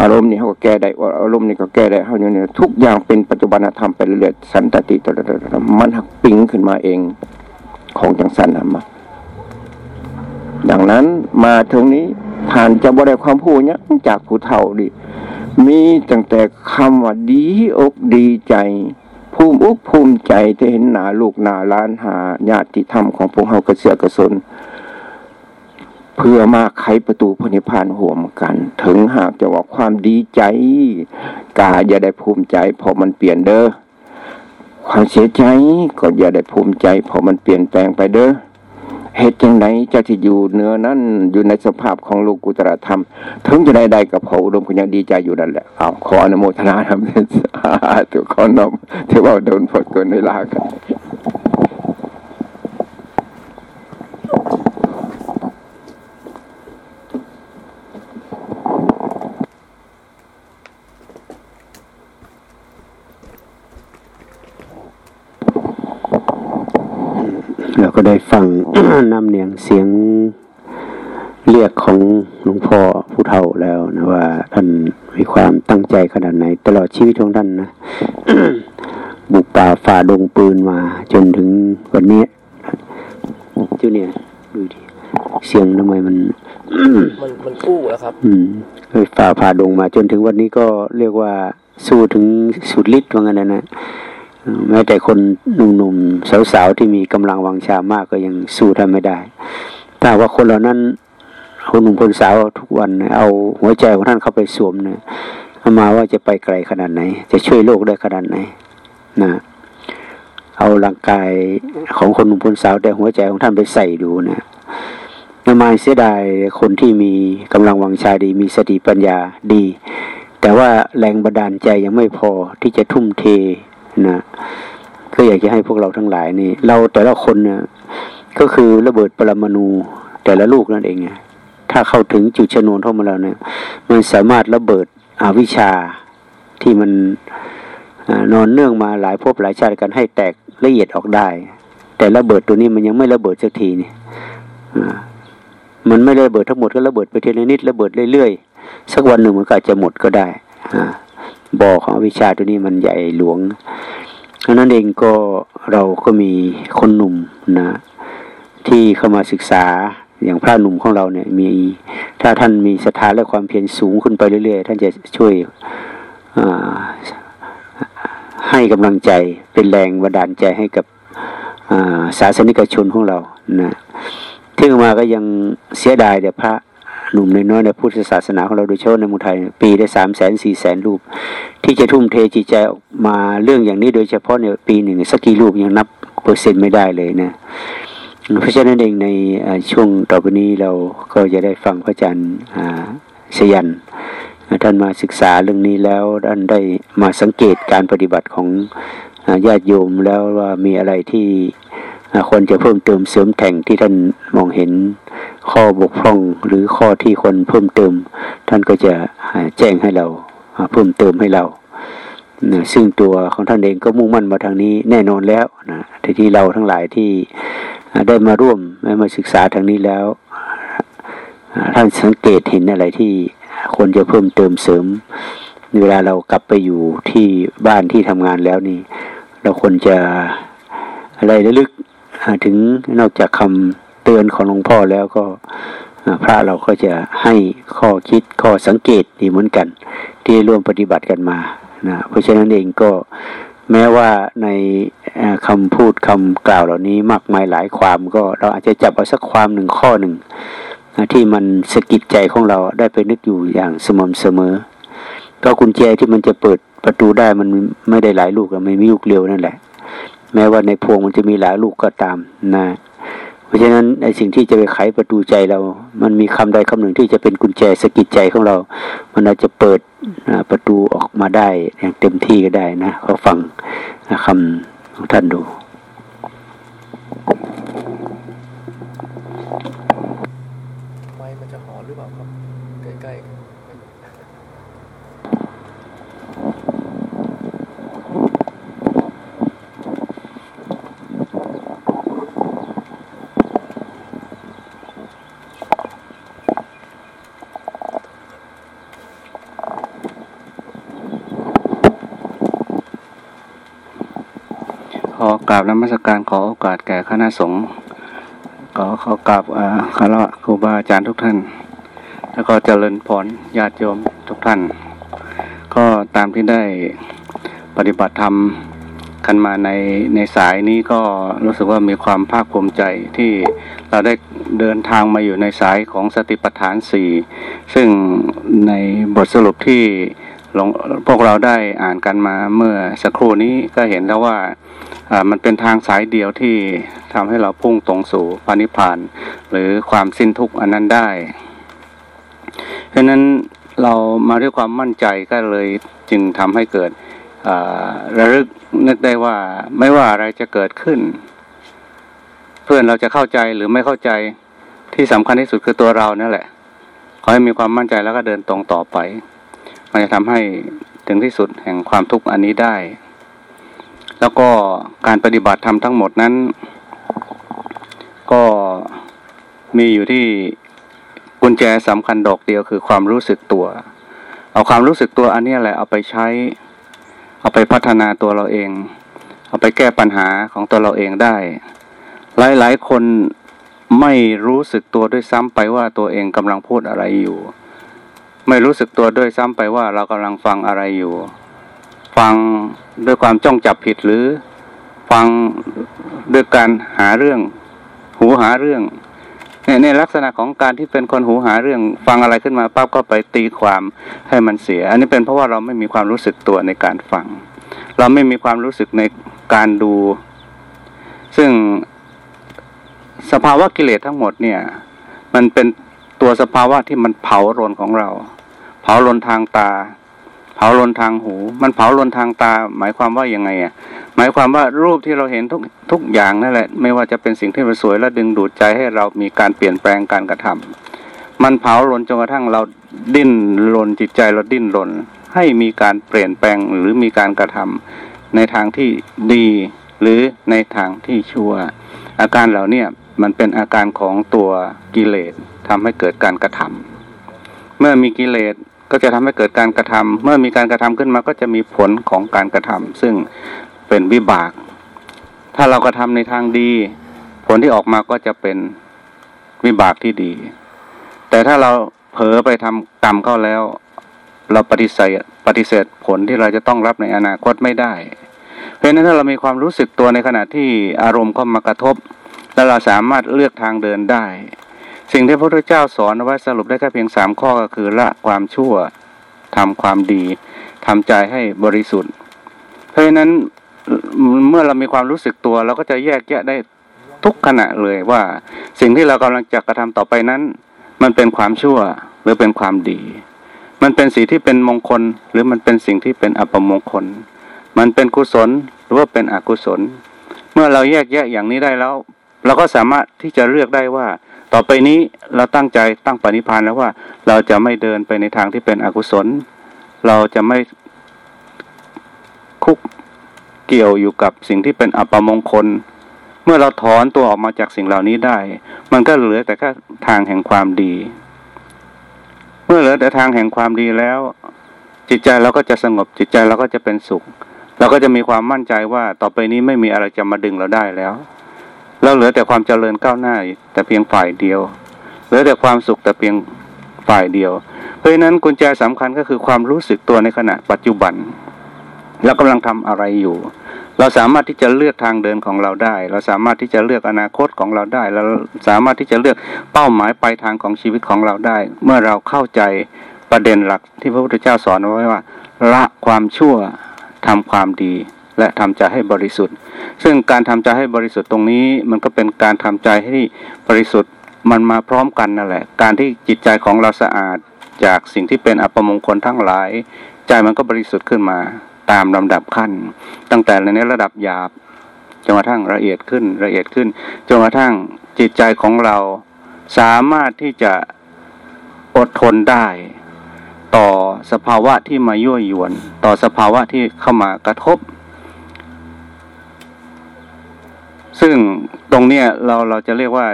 อารมณ์นี่เขาก็แก้ได้อารมณ์นี่ก็แก้ได้เขาอยู่เนี่ยทุกอย่างเป็นปัจจุบันธรรมไปเรื่อยๆสันตติตมันหักปิ้งขึ้นมาเองของจังสันนะมาดังนั้นมาถึงนี้ผ่านจะบ่ได้ความพูดเนี่ยจากผู้เฒ่าดิ มีตั้งแต่คำว่าดีอกดีใจภูมิอกภูมิใจที่เห็นหนาลูกหนาล้านหาญาติธรรมของพวกเฮากระเสือกกระสน เพื่อมาไขประตูพระนิพพานห่วมกัน ถึงหากจะว่าความดีใจกาอย่าได้ภูมิใจเพราะมันเปลี่ยนเด้อความเสียใจก็อย่าได้ภูมิใจเพราะมันเปลี่ยนแปลงไปเด้อเหตุจังไหนจะที่อยู่เนื้อนั้นอยู่ในสภาพของโลกุตรธรรมถึงจะได้ใดกับพระอุดมก็ยังดีใจอยู่นั่นแหละเอาขออนุโมทนาทำเป็นสาธุขอนมที่ว่าโดนพดเกินเวลากัน ได้ฟังนำเนียงเสียงเรียกของหลวงพ่อผู้เฒ่าแล้วนะว่าท่านมีความตั้งใจขนาดไหน ตลอดชีวิตของท่านนะบุกป่าฝ่าดงปืนมา จนถึงวันนี้จูเนี่ยดูดิเสียงทำไมมันมันมันกู้แล้วครับ อืมเคยฝ่าผ่าดงมา จนถึงวันนี้ก็เรียกว่าสู้ถึงสุดฤทธิ์ว่างั้นนะนะเออ แม้แต่คนหนุ่มๆสาวๆที่มีกำลังวังชามากก็ยังสู้ท่านไม่ได้ถ้าว่าคนเหล่านั้นคนหนุ่มคนสาวทุกวันเอาหัวใจของท่านเข้าไปสวมเนี่ยมาว่าจะไปไกลขนาดไหน จะช่วยโลกได้ขนาดไหนนะเอาร่างกายของคนหนุ่มคนสาวแต่หัวใจของท่านไปใส่ดูนะนมาเสียดายคนที่มีกำลังวังชาดี มีสติปัญญาดี แต่ว่าแรงบันดาลใจยังไม่พอที่จะทุ่มเท นะก็อยากจะให้พวกเราทั้งหลายนี่ เราแต่ละคนนี่ยก็คือระเบิดปรมาณูแต่ละลูกนั่นเองไงถ้าเข้าถึงจุดชนวนเข้ามาแล้วเนี่ย มันสามารถระเบิดอวิชชาที่มันอนอนเนื่องมาหลายภพหลายชาติกันให้แตกละเอียดออกได้ แต่ระเบิดตัวนี้มันยังไม่ระเบิดสักทีนี่มันไม่ระเบิดทั้งหมดก็ระเบิดไปทีละนิดระเบิดเรื่อยๆสักวันหนึ่งมันก็จจะหมดก็ได้อ่า บ่อของวิชาตัวนี้มันใหญ่หลวงดังนั้นเองก็เราก็มีคนหนุ่มนะ ที่เข้ามาศึกษาอย่างพระหนุ่มของเราเนี่ยมีถ้าท่านมีศรัทธาและความเพียรสูงขึ้นไปเรื่อยๆ ท่านจะช่วยให้กำลังใจเป็นแรงบันดาลใจให้กับาศาสนิกชนของเรานะที่มาก็ยังเสียดายแต่พระ หนุ่มน้อยในพุทธศาสนาของเราโดยเฉพาะในเมุไทย ปีได้สามแสนสี่แสนรูป ที่จะทุ่มเทจิตใจออกมาเรื่องอย่างนี้โดยเฉพาะในปีหนึ่งสักกี่รูปยังนับเปอร์เซ็นต์ไม่ได้เลยนะเพราะฉะนั้นเองในช่วงต่อไปนี้เราก็จะได้ฟังพระอาจารย์สยันท่านมาศึกษาเรื่องนี้แล้วท่านได้มาสังเกตการปฏิบัติของญาติโยมแล้วว่ามีอะไรที่ ควรจะเพิ่มเติมเสริมแต่งที่ท่านมองเห็นข้อบกพร่องหรือข้อที่ควรเพิ่มเติม ท่านก็จะแจ้งให้เราเพิ่มเติมให้เราซึ่งตัวของท่านเองก็มุ่งมั่นมาทางนี้แน่นอนแล้วนะทีที่เราทั้งหลายที่ได้มาร่วมได้มาศึกษาทางนี้แล้ว ท่านสังเกตเห็นอะไรที่ควรจะเพิ่มเติมเสริม เวลาเรากลับไปอยู่ที่บ้านที่ทำงานแล้วนี่ เราควรจะอะไรระลึก ถึงนอกจากคำเตือนของหลวงพ่อแล้วก็พระเราก็จะให้ข้อคิดข้อสังเกตดีเหมือนกัน ที่ร่วมปฏิบัติกันมานะเพราะฉะนั้นเองก็แม้ว่าในอ่าคำพูดคำกล่าวเหล่านี้มากมายหลายความก็เราอาจจะจับเอาสักความหนึ่งข้อหนึ่งนะที่มันสะกิดใจของเราได้ไปนึกอยู่อย่างสม่ำเสมอ ก็กุญแจที่มันจะเปิดประตูได้มันไม่ได้หลายลูกอะไม่มีลูกเดียวนั่นแหละ แม้ว่าในพวงมันจะมีหลายลูกก็ตามนะเพราะฉะนั้นในสิ่งที่จะไปไขประตูใจเรา มันมีคำใดคำหนึ่งที่จะเป็นกุญแจสกิดใจของเรา มันอาจจะเปิดประตูออกมาได้อย่างเต็มที่ก็ได้นะขอฟังคำของท่านดู ไม้มันจะหอนหรือเปล่าครับ ใกล้ อกราบนมัสการขอโอกาสแก่คณะสงฆ์ขอขอกราบคารวะครูบาอาจารย์ทุกท่าน แล้วก็เจริญพรญาติโยมทุกท่าน ก็ตามที่ได้ปฏิบัติธรรมกันมาในในสายนี้ก็รู้สึกว่ามีความภาคภูมิใจที่เราได้เดินทางมาอยู่ในสายของสติปัฏฐานสี่ซึ่งในบทสรุปที่พวกเราได้อ่านกันมาเมื่อสักครู่นี้ก็เห็นแล้วว่า มันเป็นทางสายเดียวที่ทำให้เราพุ่งตรงสู่พานิพาน หรือความสิ้นทุกข์อันนั้นได้ เพราะนั้นเรามาด้วยความมั่นใจก็เลยจึงทำให้เกิดระลึกนึกได้ว่าไม่ว่าอะไรจะเกิดขึ้น เพื่อนเราจะเข้าใจหรือไม่เข้าใจที่สำคัญที่สุดคือตัวเรานั่นแหละ ขอให้มีความมั่นใจแล้วก็เดินตรงต่อไป มันจะทำให้ถึงที่สุดแห่งความทุกข์อันนี้ได้ แล้วก็การปฏิบัติธรรมทั้งหมดนั้น ก็มีอยู่ที่กุญแจสำคัญดอกเดียวคือความรู้สึกตัว เอาความรู้สึกตัวอันนี้แหละเอาไปใช้ เอาไปพัฒนาตัวเราเอง เอาไปแก้ปัญหาของตัวเราเองได้ หลายๆ คนไม่รู้สึกตัวด้วยซ้ำไปว่าตัวเองกำลังพูดอะไรอยู่ ไม่รู้สึกตัวด้วยซ้ำไปว่าเรากำลังฟังอะไรอยู่ ฟัง ด้วยความจ้องจับผิดหรือ ฟังด้วยการหาเรื่อง หูหาเรื่องเนี่ยในลักษณะของการที่เป็นคนหูหาเรื่อง ฟังอะไรขึ้นมาปั๊บก็ไปตีความให้มันเสีย อันนี้เป็นเพราะว่าเราไม่มีความรู้สึกตัวในการฟัง เราไม่มีความรู้สึกในการดู ซึ่งสภาวะกิเลสทั้งหมดเนี่ย มันเป็นตัวสภาวะที่มันเผาลนของเรา เผาลนทางตา เผาลนทางหู มันเผาลนทางตา หมายความว่ายังไงอะ หมายความว่ารูปที่เราเห็นทุกทุกอย่างนั่นแหละ ไม่ว่าจะเป็นสิ่งที่มันสวยและดึงดูดใจให้เรามีการเปลี่ยนแปลงการกระทำมันเผาลนจนกระทั่งเราดิ้นรนจิตใจเราดิ้นรนให้มีการเปลี่ยนแปลงหรือมีการกระทำในทางที่ดีหรือในทางที่ชั่ว อาการเหล่านี้มันเป็นอาการของตัวกิเลสทำให้เกิดการกระทำเมื่อมีกิเลส ก็จะทำให้เกิดการกระทำเมื่อมีการกระทำขึ้นมาก็จะมีผลของการกระทำซึ่งเป็นวิบาก ถ้าเรากระทาในทางดี ผลที่ออกมาก็จะเป็นวิบากที่ดี แต่ถ้าเราเผลอไปทำกรรมเข้าแล้ว เราปฏิเสธปฏิเสธผลที่เราจะต้องรับในอนาคตไม่ได้ เพราะฉะนั้นถ้าเรามีความรู้สึกตัวในขณะที่อารมณ์เข้ามากระทบ แล้วเราสามารถเลือกทางเดินได้ สิ่งที่พระพุทธเจ้าสอนไว้สรุปได้แค่เพียงสามข้อก็คือละความชั่วทำความดีทำใจให้บริสุทธิ์ เพราะฉะนั้นเมื่อเรามีความรู้สึกตัวเราก็จะแยกแยะได้ทุกขณะเลยว่า สิ่งที่เรากำลังจะกระทำต่อไปนั้น มันเป็นความชั่วหรือเป็นความดี มันเป็นสิ่งที่เป็นมงคล หรือมันเป็นสิ่งที่เป็นอัปมงคล มันเป็นกุศลหรือว่าเป็นอกุศล เมื่อเราแยกแยะอย่างนี้ได้แล้ว เราก็สามารถที่จะเลือกได้ว่า ต่อไปนี้เราตั้งใจตั้งปณิพานแล้วว่า เราจะไม่เดินไปในทางที่เป็นอกุศล เราจะไม่คุกเกี่ยวอยู่กับสิ่งที่เป็นอัปมงคล เมื่อเราถอนตัวออกมาจากสิ่งเหล่านี้ได้ มันก็เหลือแต่แค่ทางแห่งความดี เมื่อเหลือแต่ทางแห่งความดีแล้ว จิตใจเราก็จะสงบจิตใจเราก็จะเป็นสุข เราก็จะมีความมั่นใจว่าต่อไปนี้ไม่มีอะไรจะมาดึงเราได้แล้ว เราเหลือแต่ความเจริญก้าวหน้าแต่เพียงฝ่ายเดียว เหลือแต่ความสุขแต่เพียงฝ่ายเดียว เพราะฉะนั้นกุญแจสำคัญก็คือความรู้สึกตัวในขณะปัจจุบันเรากำลังทำอะไรอยู่ เราสามารถที่จะเลือกทางเดินของเราได้ เราสามารถที่จะเลือกอนาคตของเราได้ เราสามารถที่จะเลือกเป้าหมายปลายทางของชีวิตของเราได้ เมื่อเราเข้าใจประเด็นหลักที่พระพุทธเจ้าสอนไว้ว่าละความชั่วทำความดี และทำใจให้บริสุทธิ์ ซึ่งการทำใจให้บริสุทธิ์ตรงนี้ มันก็เป็นการทำใจให้บริสุทธิ์มันมาพร้อมกันนั่นแหละ การที่จิตใจของเราสะอาดจากสิ่งที่เป็นอัปมงคลทั้งหลาย ใจมันก็บริสุทธิ์ขึ้นมาตามลำดับขั้น ตั้งแต่ในระดับหยาบจนกระทั่งละเอียดขึ้นละเอียดขึ้นจนกระทั่งจิตใจของเราสามารถที่จะอดทนได้ ต่อสภาวะที่มายั่วยวน ต่อสภาวะที่เข้ามากระทบ ซึ่งตรงเนี้ยเราเราจะเรียกว่า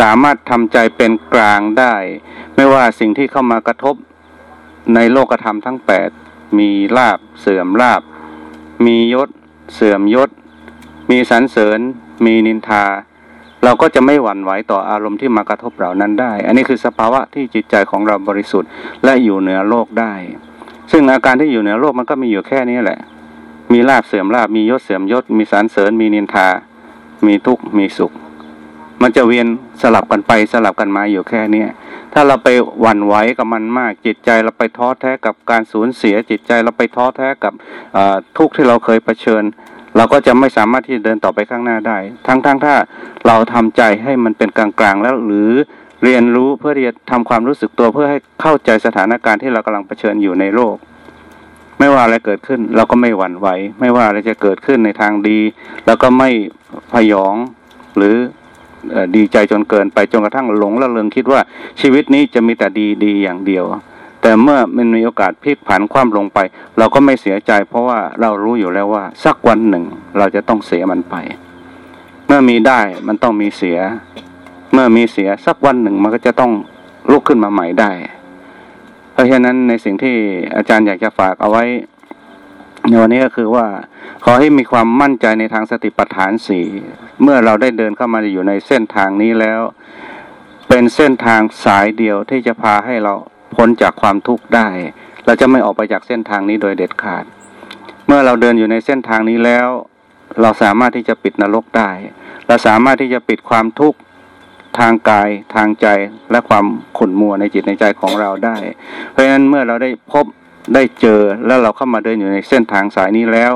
สามารถทำใจเป็นกลางได้ ไม่ว่าสิ่งที่เข้ามากระทบในโลกธรรมทั้งแปดมีลาบเสื่อมลาบ มียศ เสื่อมยศ มีสรรเสริญ มีนินทา เราก็จะไม่หวั่นไหวต่ออารมณ์ที่มากระทบเรานั้นได้ อันนี้คือสภาวะที่จิตใจของเราบริสุทธิ์ และอยู่เหนือโลกได้ ซึ่งอาการที่อยู่เหนือโลกมันก็มีอยู่แค่นี้แหละ มีลาบเสื่อมลาบ มียศเสื่อมยศ มีสรรเสริญ มีนินทา มีทุกข์มีสุข มันจะเวียนสลับกันไปสลับกันมาอยู่แค่เนี้ยถ้าเราไปหวั่นไหวกับมันมาก จิตใจเราไปท้อแท้กับการสูญเสียจิตใจเราไปท้อแท้กับทุกข์ที่เราเคยเผชิญ เราก็จะไม่สามารถที่จะเดินต่อไปข้างหน้าได้ ทั้งๆทถ้าเราทำใจให้มันเป็นกลางๆแล้วหรือเรียนรู้เพื่อที่จะทำความรู้สึกตัวเพื่อให้เข้าใจสถานการณ์ที่เรากำลังเผชิญอยู่ในโลก ไม่ว่าอะไรเกิดขึ้น เราก็ไม่หวั่นไหว ไม่ว่าอะไรจะเกิดขึ้นในทางดีแล้วก็ไม่พยองหรือดีใจจนเกินไปจนกระทั่งหลงละเลงคิดว่าชีวิตนี้จะมีแต่ดีดีอย่างเดียว แต่เมื่อมันมีโอกาสพลิกผันความลงไป เราก็ไม่เสียใจ เพราะว่าเรารู้อยู่แล้วว่า สักวันหนึ่งเราจะต้องเสียมันไป เมื่อมีได้มันต้องมีเสีย เมื่อมีเสียสักวันหนึ่งมันก็จะต้องลุกขึ้นมาใหม่ได้ เพราะฉะนั้นในสิ่งที่อาจารย์อยากจะฝากเอาไว้ ในวันนี้ก็คือว่า ขอให้มีความมั่นใจในทางสติปัฏฐานสี่เมื่อเราได้เดินเข้ามาอยู่ในเส้นทางนี้แล้ว เป็นเส้นทางสายเดียวที่จะพาให้เราพ้นจากความทุกข์ได้ เราจะไม่ออกไปจากเส้นทางนี้โดยเด็ดขาด เมื่อเราเดินอยู่ในเส้นทางนี้แล้ว เราสามารถที่จะปิดนรกได้ เราสามารถที่จะปิดความทุกข์ ทางกายทางใจและความขุ่นมัวในจิตในใจของเราได้ เพราะฉะนั้นเมื่อเราได้พบได้เจอแล้วเราเข้ามาเดินอยู่ในเส้นทางสายนี้แล้ว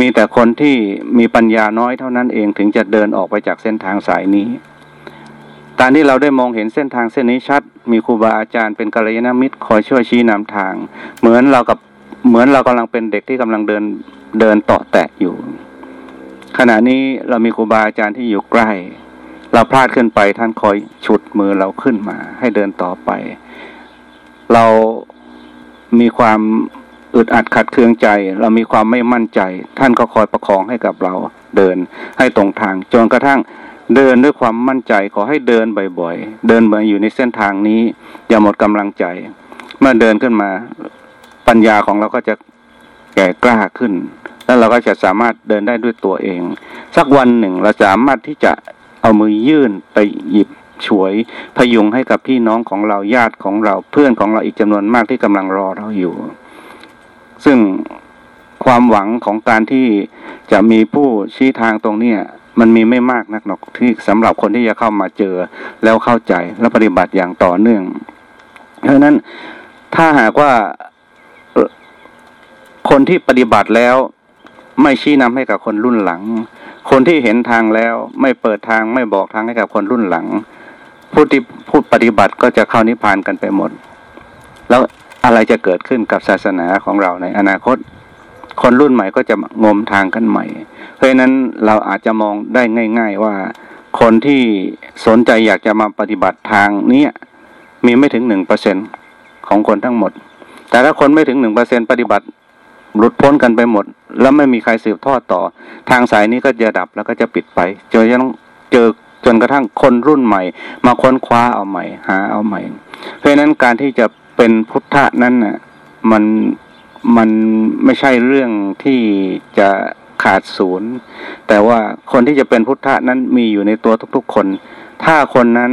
มีแต่คนที่มีปัญญาน้อยเท่านั้นเองถึงจะเดินออกไปจากเส้นทางสายนี้การที่เราได้มองเห็นเส้นทางเส้นนี้ชัด มีครูบาอาจารย์เป็นกัลยาณมิตรคอยช่วยชี้นำทาง เหมือนเรากับเหมือนเรากำลังเป็นเด็กที่กำลังเดินเดินต่อแตะอยู่ ขณะนี้เรามีครูบาอาจารย์ที่อยู่ใกล้ เราพลาดขึ้นไปท่านคอยฉุดมือเราขึ้นมา ให้เดินต่อไป เรามีความอึดอัดขัดเคืองใจ เรามีความไม่มั่นใจ ท่านก็คอยประคองให้กับเราเดินให้ตรงทางจนกระทั่งเดินด้วยความมั่นใจขอให้เดินบ่อยๆ เดินเหมือนอยู่ในเส้นทางนี้ อย่าหมดกำลังใจ เมื่อเดินขึ้นมาปัญญาของเราก็จะแก่กล้าขึ้น แล้วเราก็จะสามารถเดินได้ด้วยตัวเอง สักวันหนึ่งเราสามารถที่จะ เอามือยื่นไปหยิบฉวยพยุงให้กับพี่น้องของเราญาติของเราเพื่อนของเราอีกจำนวนมากที่กำลังรอเราอยู่ ซึ่งความหวังของการที่จะมีผู้ชี้ทางตรงนี้มันมีไม่มากนักหรอกที่สำหรับคนที่จะเข้ามาเจอแล้วเข้าใจและปฏิบัติอย่างต่อเนื่อง เพราะนั้นถ้าหากว่าคนที่ปฏิบัติแล้วไม่ชี้นำให้กับคนรุ่นหลัง คนที่เห็นทางแล้วไม่เปิดทางไม่บอกทางให้กับคนรุ่นหลัง ผู้ที่พูดปฏิบัติก็จะเข้านิพพานกันไปหมด แล้วอะไรจะเกิดขึ้นกับศาสนาของเราในอนาคต คนรุ่นใหม่ก็จะงมทางกันใหม่ เพราะนั้นเราอาจจะมองได้ง่าย ๆว่า คนที่สนใจอยากจะมาปฏิบัติทางนี้มีไม่ถึงหนึ่งเปอร์เซ็นของคนทั้งหมด แต่ถ้าคนไม่ถึงหนึ่งเปอร์เซ็นปฏิบัติ หลุดพ้นกันไปหมด แล้วไม่มีใครสืบทอดต่อ ทางสายนี้ก็จะดับแล้วก็จะปิดไปจนยังเจอจนกระทั่งคนรุ่นใหม่ มาค้นคว้าเอาใหม่ หาเอาใหม่ เพราะนั้นการที่จะเป็นพุทธะนั้นน่ะมันมันไม่ใช่เรื่องที่จะขาดศูนย์ แต่ว่าคนที่จะเป็นพุทธะนั้นมีอยู่ในตัวทุกๆคน ถ้าคนนั้น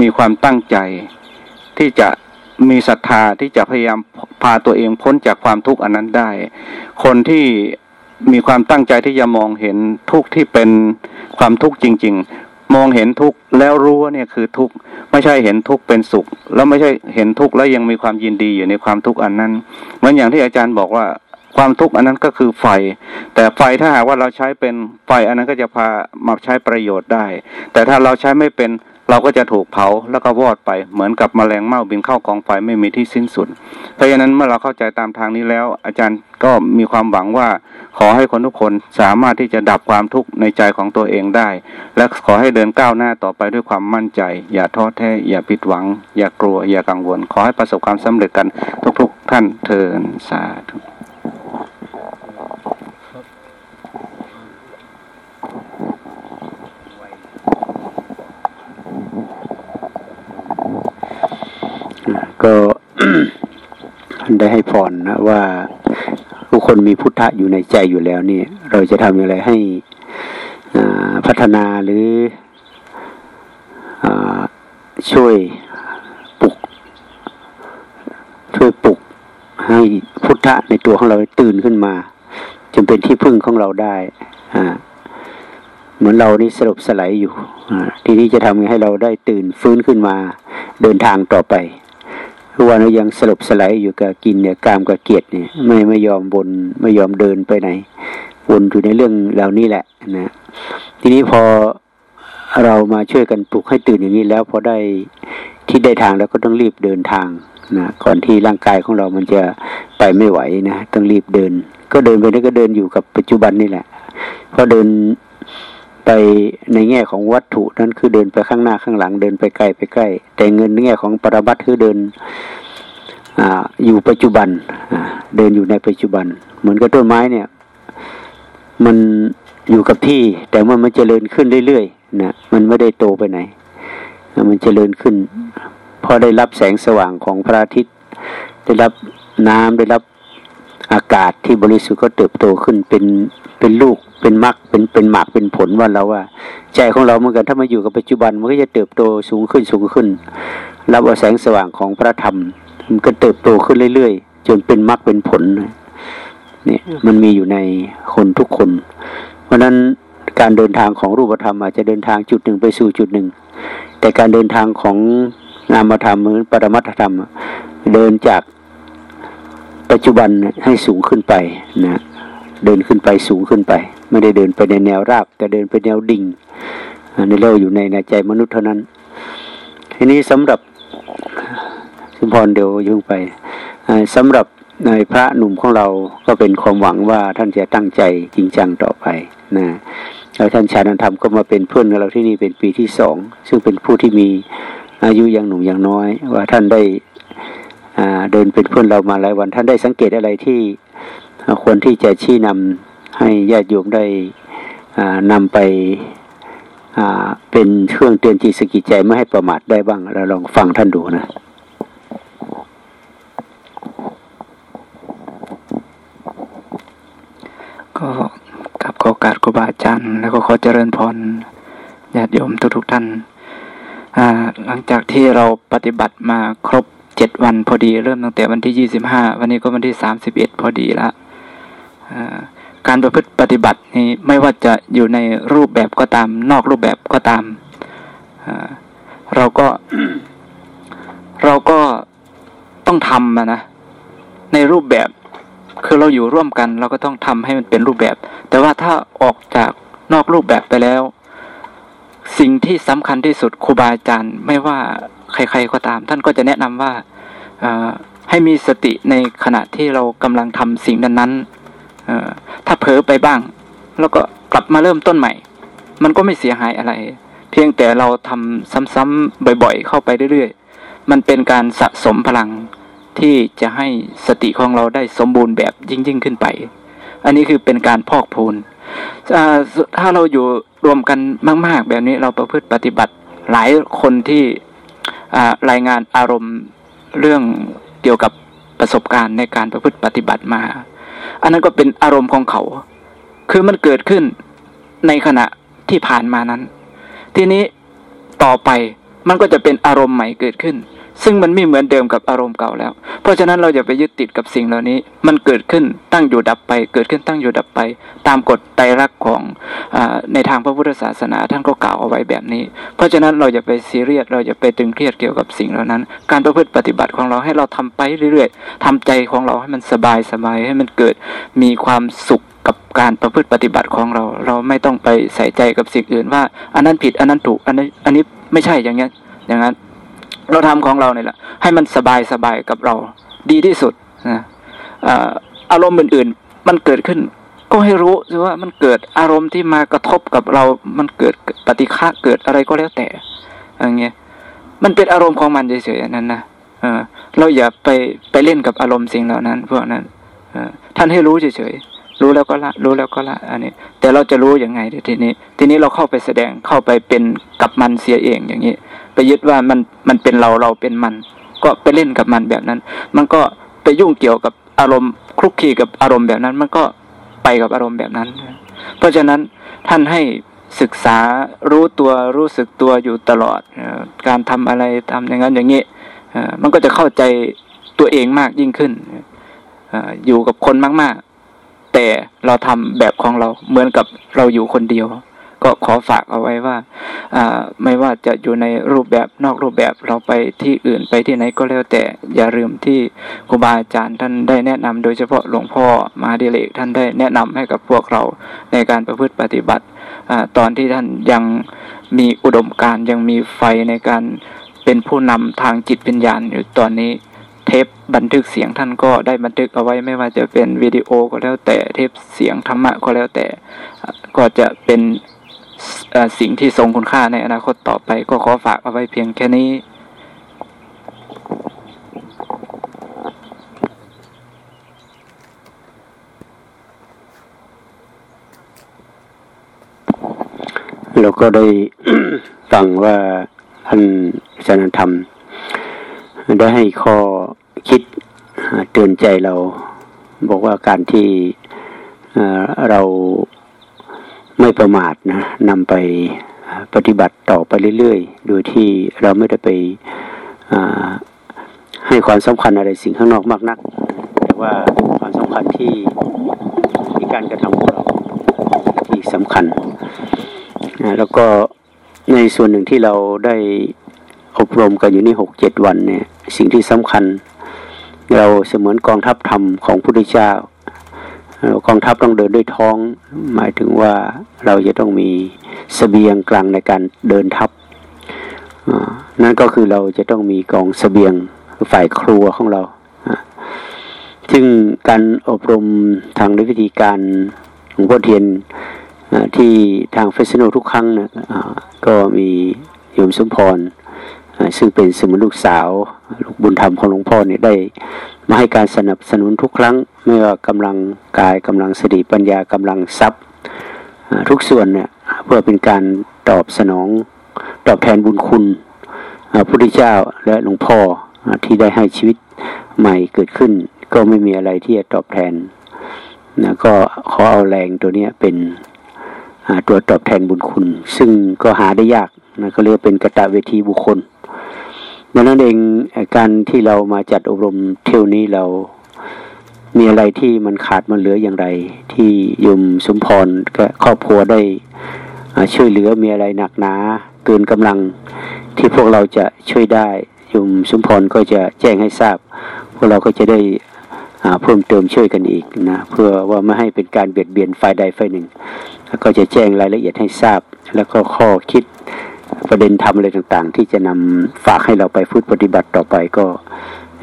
มีความตั้งใจที่จะ มีศรัทธาที่จะพยายามพาตัวเองพ้นจากความทุกข์อันนั้นได้ คนที่มีความตั้งใจที่จะมองเห็นทุกข์ที่เป็นความทุกข์จริง ๆ มองเห็นทุกข์แล้วรู้ว่าเนี่ยคือทุกข์ไม่ใช่เห็นทุกข์เป็นสุข แล้วไม่ใช่เห็นทุกข์แล้วยังมีความยินดีอยู่ในความทุกข์อันนั้นเหมือนอย่างที่อาจารย์บอกว่าความทุกข์อันนั้นก็คือไฟ แต่ไฟถ้าหากว่าเราใช้เป็นไฟอันนั้นก็จะพามาใช้ประโยชน์ได้ แต่ถ้าเราใช้ไม่เป็น เราก็จะถูกเผาแล้วก็วอดไปเหมือนกับมแมลงเม่าบินเข้ากองไฟไม่มีที่สิ้นสุด เพราะฉะนั้นเมื่อเราเข้าใจตามทางนี้แล้ว อาจารย์ก็มีความหวังว่า ขอให้คนทุกคนสามารถที่จะดับความทุกข์ในใจของตัวเองได้ และขอให้เดินก้าวหน้าต่อไปด้วยความมั่นใจ อย่าท้อแท้อย่าผิดหวัง อย่ากลัว อย่ากังวล ขอให้ประสบความสำเร็จกันทุกๆ ท่านเทินสาธุ ก็ได้ให้พรนะว่าทุกคนมีพุทธะอยู่ในใจอยู่แล้วนี่เราจะทำอย่างไรให้พัฒนาหรืออช่วยปลุก ช่วยปลุกให้พุทธะในตัวของเราตื่นขึ้นมาจนเป็นที่พึ่งของเราได้เหมือนเรานี่สลบสลายอยู่ทีนี้จะทำให้เราได้ตื่นฟื้นขึ้นมาเดินทางต่อไป ทุกวันเรายังสลบสลายอยู่กับกินเนี่ยกามกับเกียรติเนี่ยไม่ไม่ยอมบนไม่ยอมเดินไปไหนวนอยู่ในเรื่องเหล่านี้แหละนะทีนี้พอเรามาช่วยกันปลุกให้ตื่นอย่างนี้แล้วพอได้ที่ได้ทางแล้วก็ต้องรีบเดินทางนะก่อนที่ร่างกายของเรามันจะไปไม่ไหวนะต้องรีบเดิน ก็เดินไปนี่ก็เดินอยู่กับปัจจุบันนี่แหละพอเดิน ไปในแง่ของวัตถุนั้นคือเดินไปข้างหน้าข้างหลังเดินไปไกลไปใกล้ แต่เงินในแง่ของปรมัตคือเดินออยู่ปัจจุบันเดินอยู่ในปัจจุบัน เหมือนกับต้นไม้เนี่ย มันอยู่กับที่ แต่ว่ามันจเจริญขึ้นเรื่อยๆนะมันไม่ได้โตไปไหน มันจเจริญขึ้นพอได้รับแสงสว่างของพระอาทิตย์ ได้รับน้ำได้รับ อากาศที่บริสุทธิ์ก็เติบโตขึ้นเป็นเป็นลูกเป็นมรรคเป็นเป็นหมากเป็นผลว่าเราว่า ใจของเราเหมือนกันถ้ามาอยู่กับปัจจุบันมันก็จะเติบโตสูงขึ้นสูงขึ้นรับเอาแสงสว่างของพระธรรม มันก็เติบโตขึ้นเรื่อยๆ จนเป็นมรรคเป็นผลเนี่ยมันมีอยู่ในคนทุกคน เพราะนั้นการเดินทางของรูปธรรมอาจจะเดินทางจุดหนึ่งไปสู่จุดหนึ่ง แต่การเดินทางของนามธรรมหรือปรมัตธรรม เดินจาก ปัจจุบันให้สูงขึ้นไปนะเดินขึ้นไปสูงขึ้นไป ไม่ได้เดินไปในแนวราบ แต่เดินไปแนวดิ่งในเราอยู่ในในใจมนุษย์เท่านั้น ทีนี้สำหรับสมพรเดี๋ยวยุ่งไปสำหรับในพระหนุ่มของเราก็เป็นความหวังว่าท่านจะตั้งใจจริงจังต่อไปนะแล้วท่านชานันธรรมก็มาเป็นเพื่อนกับเราที่นี่เป็นปีที่สองซึ่งเป็นผู้ที่มีอายุยังหนุ่มยังน้อย ว่าท่านได้ เดินเป็นเพื่อนเรามาหลายวันท่านได้สังเกตอะไรที่ควรที่จะชี้นำให้ญาติโยมได้นำไปเป็นเครื่องเตือนจิตสกิจใจไม่ให้ประมาทได้บ้างเราลองฟังท่านดูนะก็กับขอการครูบาอาจารย์ แล้วก็ขอเจริญพรญาติโยมทุกๆท่านหลังจากที่เราปฏิบัติมาครบ เจ็ดวันพอดีเริ่มตั้งแต่วันที่ยี่สิบห้าวันนี้ก็วันที่สามสิบเอ็ดพอดีล้วการประพฤติปฏิบัตินี้ไม่ว่าจะอยู่ในรูปแบบก็ตาม นอกรูปแบบก็ตาม เราก็ เราก็ต้องทำนะในรูปแบบคือเราอยู่ร่วมกัน เราก็ต้องทำให้มันเป็นรูปแบบ แต่ว่าถ้าออกจากนอกรูปแบบไปแล้ว สิ่งที่สำคัญที่สุดครูบาอาจารย์ ไม่ว่า ใคร ๆก็ตาม ท่านก็จะแนะนำว่าให้มีสติในขณะที่เรากำลังทำสิ่งนั้นๆถ้าเผลอไปบ้าง แล้วก็กลับมาเริ่มต้นใหม่ มันก็ไม่เสียหายอะไร เพียงแต่เราทำซ้ำๆบ่อยๆ เข้าไปเรื่อยๆ มันเป็นการสะสมพลังที่จะให้สติของเราได้สมบูรณ์แบบยิ่งยิ่งขึ้นไป อันนี้คือเป็นการพอกพูนถ้าเราอยู่รวมกันมาก ๆ แบบนี้เราประพฤติปฏิบัติหลายคนที่ รายงานอารมณ์เรื่องเกี่ยวกับประสบการณ์ในการประพฤติปฏิบัติมา อันนั้นก็เป็นอารมณ์ของเขา คือมันเกิดขึ้นในขณะที่ผ่านมานั้น ทีนี้ต่อไปมันก็จะเป็นอารมณ์ใหม่เกิดขึ้น ซึ่งมันไม่เหมือนเดิมกับอารมณ์เก่าแล้ว เพราะฉะนั้นเราอย่าไปยึดติดกับสิ่งเหล่านี้ มันเกิดขึ้นตั้งอยู่ดับไป เกิดขึ้นตั้งอยู่ดับไป ตามกฎไตรลักษณ์ของอในทางพระพุทธศาสนาท่านก็กล่าวเอาไว้แบบนี้ เพราะฉะนั้นเราอย่าไปซีเรียสเราอย่าไปตึงเครียดเกี่ยวกับสิ่งเหล่านั้น การประพฤติปฏิบัติของเราให้เราทำไปเรื่อยๆทำใจของเราให้มันสบายสบายให้มันเกิดมีความสุขกับการประพฤติปฏิบัติของเรา เราไม่ต้องไปใส่ใจกับสิ่งอื่นว่า อันนั้นผิดอันนั้นถูกอันนี้อันนี้ไม่ใช่อย่างนี้อย่างนั้น เราทำของเราเนี่ยแหละให้มันสบายสบายกับเรา ดีที่สุดนะอารมณ์อื่นๆ มันเกิดขึ้น ก็ให้รู้ว่ามันเกิดอารมณ์ที่มากระทบกับเรา มันเกิดปฏิฆะเกิดอะไรก็แล้วแต่อย่างเงี้ยมันเป็นอารมณ์ของมันเฉยๆนั้นนะเออเราอย่าไปไปเล่นกับอารมณ์สิ่งเหล่านั้นพวกนั้นเออท่านให้รู้เฉยๆรู้แล้วก็ละ รู้แล้วก็ละ อันนี้ แต่เราจะรู้ยังไงทีนี้ ทีนี้เราเข้าไปแสดงเข้าไปเป็นกับมันเสียเองอย่างนี้ ไปยึดว่ามันมันเป็นเราเราเป็นมัน ก็ไปเล่นกับมันแบบนั้น มันก็ไปยุ่งเกี่ยวกับอารมณ์คลุกคลีกับอารมณ์แบบนั้น มันก็ไปกับอารมณ์แบบนั้น เพราะฉะนั้นท่านให้ศึกษารู้ตัวรู้สึกตัวอยู่ตลอดการทำอะไรทำอย่างนั้นอย่างนี้มันก็จะเข้าใจตัวเองมากยิ่งขึ้นอยู่กับคนมาก ๆ แต่เราทำแบบของเราเหมือนกับเราอยู่คนเดียว ก็ขอฝากเอาไว้ว่าไม่ว่าจะอยู่ในรูปแบบนอกรูปแบบเราไปที่อื่นไปที่ไหนก็แล้วแต่อย่าลืมที่ครูบาอาจารย์ท่านได้แนะนำโดยเฉพาะหลวงพ่อมาดิเลกท่านได้แนะนำให้กับพวกเราในการประพฤติปฏิบัติอตอนที่ท่านยังมีอุดมการยังมีไฟในการเป็นผู้นำทางจิตปัญญาณอยู่ตอนนี้เทปบันทึกเสียงท่านก็ได้บันทึกเอาไว้ไม่ว่าจะเป็นวิดีโอก็แล้วแต่เทปเสียงธรรมะก็แล้วแต่ก็จะเป็น สิ่งที่ทรงคุณค่าในอนาคตต่อไป ก็ขอฝากเอาไว้เพียงแค่นี้เราก็ได้ฟังว่าท่านอาจรย์ธรรม ได้ให้ข้อคิดเตือนใจเรา บอกว่าการที่เรา ไม่ประมาทนะนำไปปฏิบัติต่อไปเรื่อยๆ โดยที่เราไม่ได้ไปให้ความสำคัญอะไรสิ่งข้างนอกมากนัก แต่ว่าความสำคัญที่ที่การกระทำของเราที่สำคัญ แล้วก็ในส่วนหนึ่งที่เราได้อบรมกันอยู่นี่หกเจ็ดวันเนี่ย สิ่งที่สำคัญ เราเสมือนกองทัพธรรมของพระพุทธเจ้า กองทัพต้องเดินด้วยท้อง หมายถึงว่าเราจะต้องมีสเสบียงกลางในการเดินทัพนั่นก็คือเราจะต้องมีกองสเสบียงฝ่ายครัวของเรา ซึ่งการอบรมทางวิธีการหลวงพ่อเทียนที่ทางเฟสโนทุกครั้งนะก็มีโยมสมพร ซึ่งเป็นสมุนลูกสาว ลูกบุญธรรมของหลวงพ่อเนี่ยได้มาให้การสนับสนุนทุกครั้ง ไม่ว่ากำลังกายกำลังสติปัญญากำลังทรัพย์ทุกส่วนเนี่ยเพื่อเป็นการตอบสนองตอบแทนบุญคุณพระพุทธเจ้าและหลวงพ่อที่ได้ให้ชีวิตใหม่เกิดขึ้น ก็ไม่มีอะไรที่จะตอบแทนนะก็ขอเอาแรงตัวนี้เป็นตัวตอบแทนบุญคุณ ซึ่งก็หาได้ยากนะก็เรียกเป็นกระตะเวทีบุคคลดังนั้นเองการที่เรามาจัดอบรมเที่ยวนี้เรา มีอะไรที่มันขาดมันเหลืออย่างไร ที่ยมสมพรกับครอบครัวได้ช่วยเหลือมีอะไรหนักหนาเกินกำลังที่พวกเราจะช่วยได้ยมสมพรก็จะแจ้งให้ทราบ พวกเราก็จะได้เพิ่มเติมช่วยกันอีกนะเพื่อว่าไม่ให้เป็นการเบียดเบียนฝ่ายใดฝ่ายหนึ่ง แล้วก็จะแจ้งรายละเอียดให้ทราบ แล้วก็ข้อคิดประเด็นทำอะไรต่างๆ ที่จะนำฝากให้เราไปฟูดปฏิบัติต่อไปก็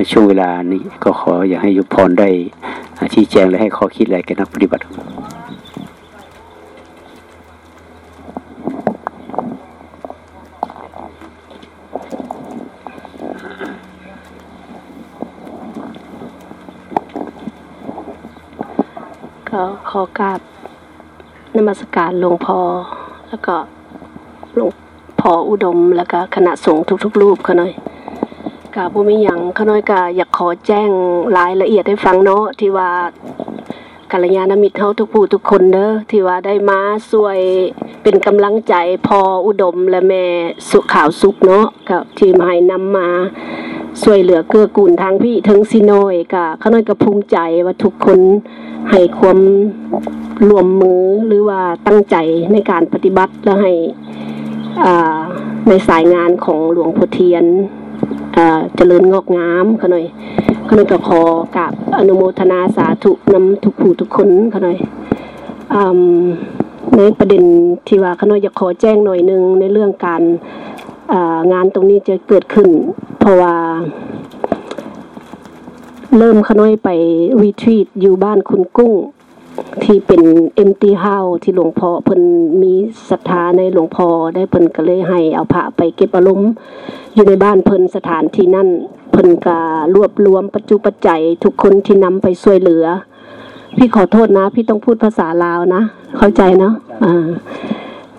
ช่วงเวลานี้ก็ขออยากให้ยุพรได้ชี้แจงและให้ข้อคิดอะไรแกับนักปฏิบัติก็ขอกราบนมัสการหลวงพ่อแล้วก็หลวงพ่ออุดมแล้วก็คณะสงฆ์ทุกๆรูปเขาหน่อย กาบ่มีหยังเขาน้อยกาอยากขอแจ้งรายละเอียดให้ฟังเนาะที่ว่ากัลยาณมิตรเฮาทุกผู้ทุกคนเด้อที่ว่าได้มาช่วยเป็นกำลังใจพออุดมและแม่สุขาวสุขเนาะกับทีมาให้นำมาช่วยเหลือเกื้อกูลทางพี่ทั้งซิโนยกะเขาน้อยก็ภูมิใจว่าทุกคนให้ความรวมมือหรือว่าตั้งใจในการปฏิบัติแล้วให้ในสายงานของหลวงพ่อเทียน เจริญงอกงามขน่อยขน่อยก็ขอกับอนุโมทนาสาธุนำทุกผู้ทุกคนขน่อยในประเด็นที่ว่าขน่อยอยากขอแจ้งหน่อยหนึ่งในเรื่องการงานตรงนี้จะเกิดขึ้น เพราะว่าเริ่มขน้อยไปรีทรีตอยู่บ้านคุณกุ้ง ที่เป็นเอ็มตีเฮาที่หลวงพ่อเพิ่นมีศรัทธาในหลวงพ่อได้เพิ่นก็เลยให้เอาพระไปเก็บอารมณ์อยู่ในบ้านเพิ่นสถานที่นั่นเพิ่นก็รวบรวมปัจจุปัจจัยทุกคนที่นำไปช่วยเหลือ พี่ขอโทษนะ พี่ต้องพูดภาษาลาวนะ เข้าใจเนาะอ่า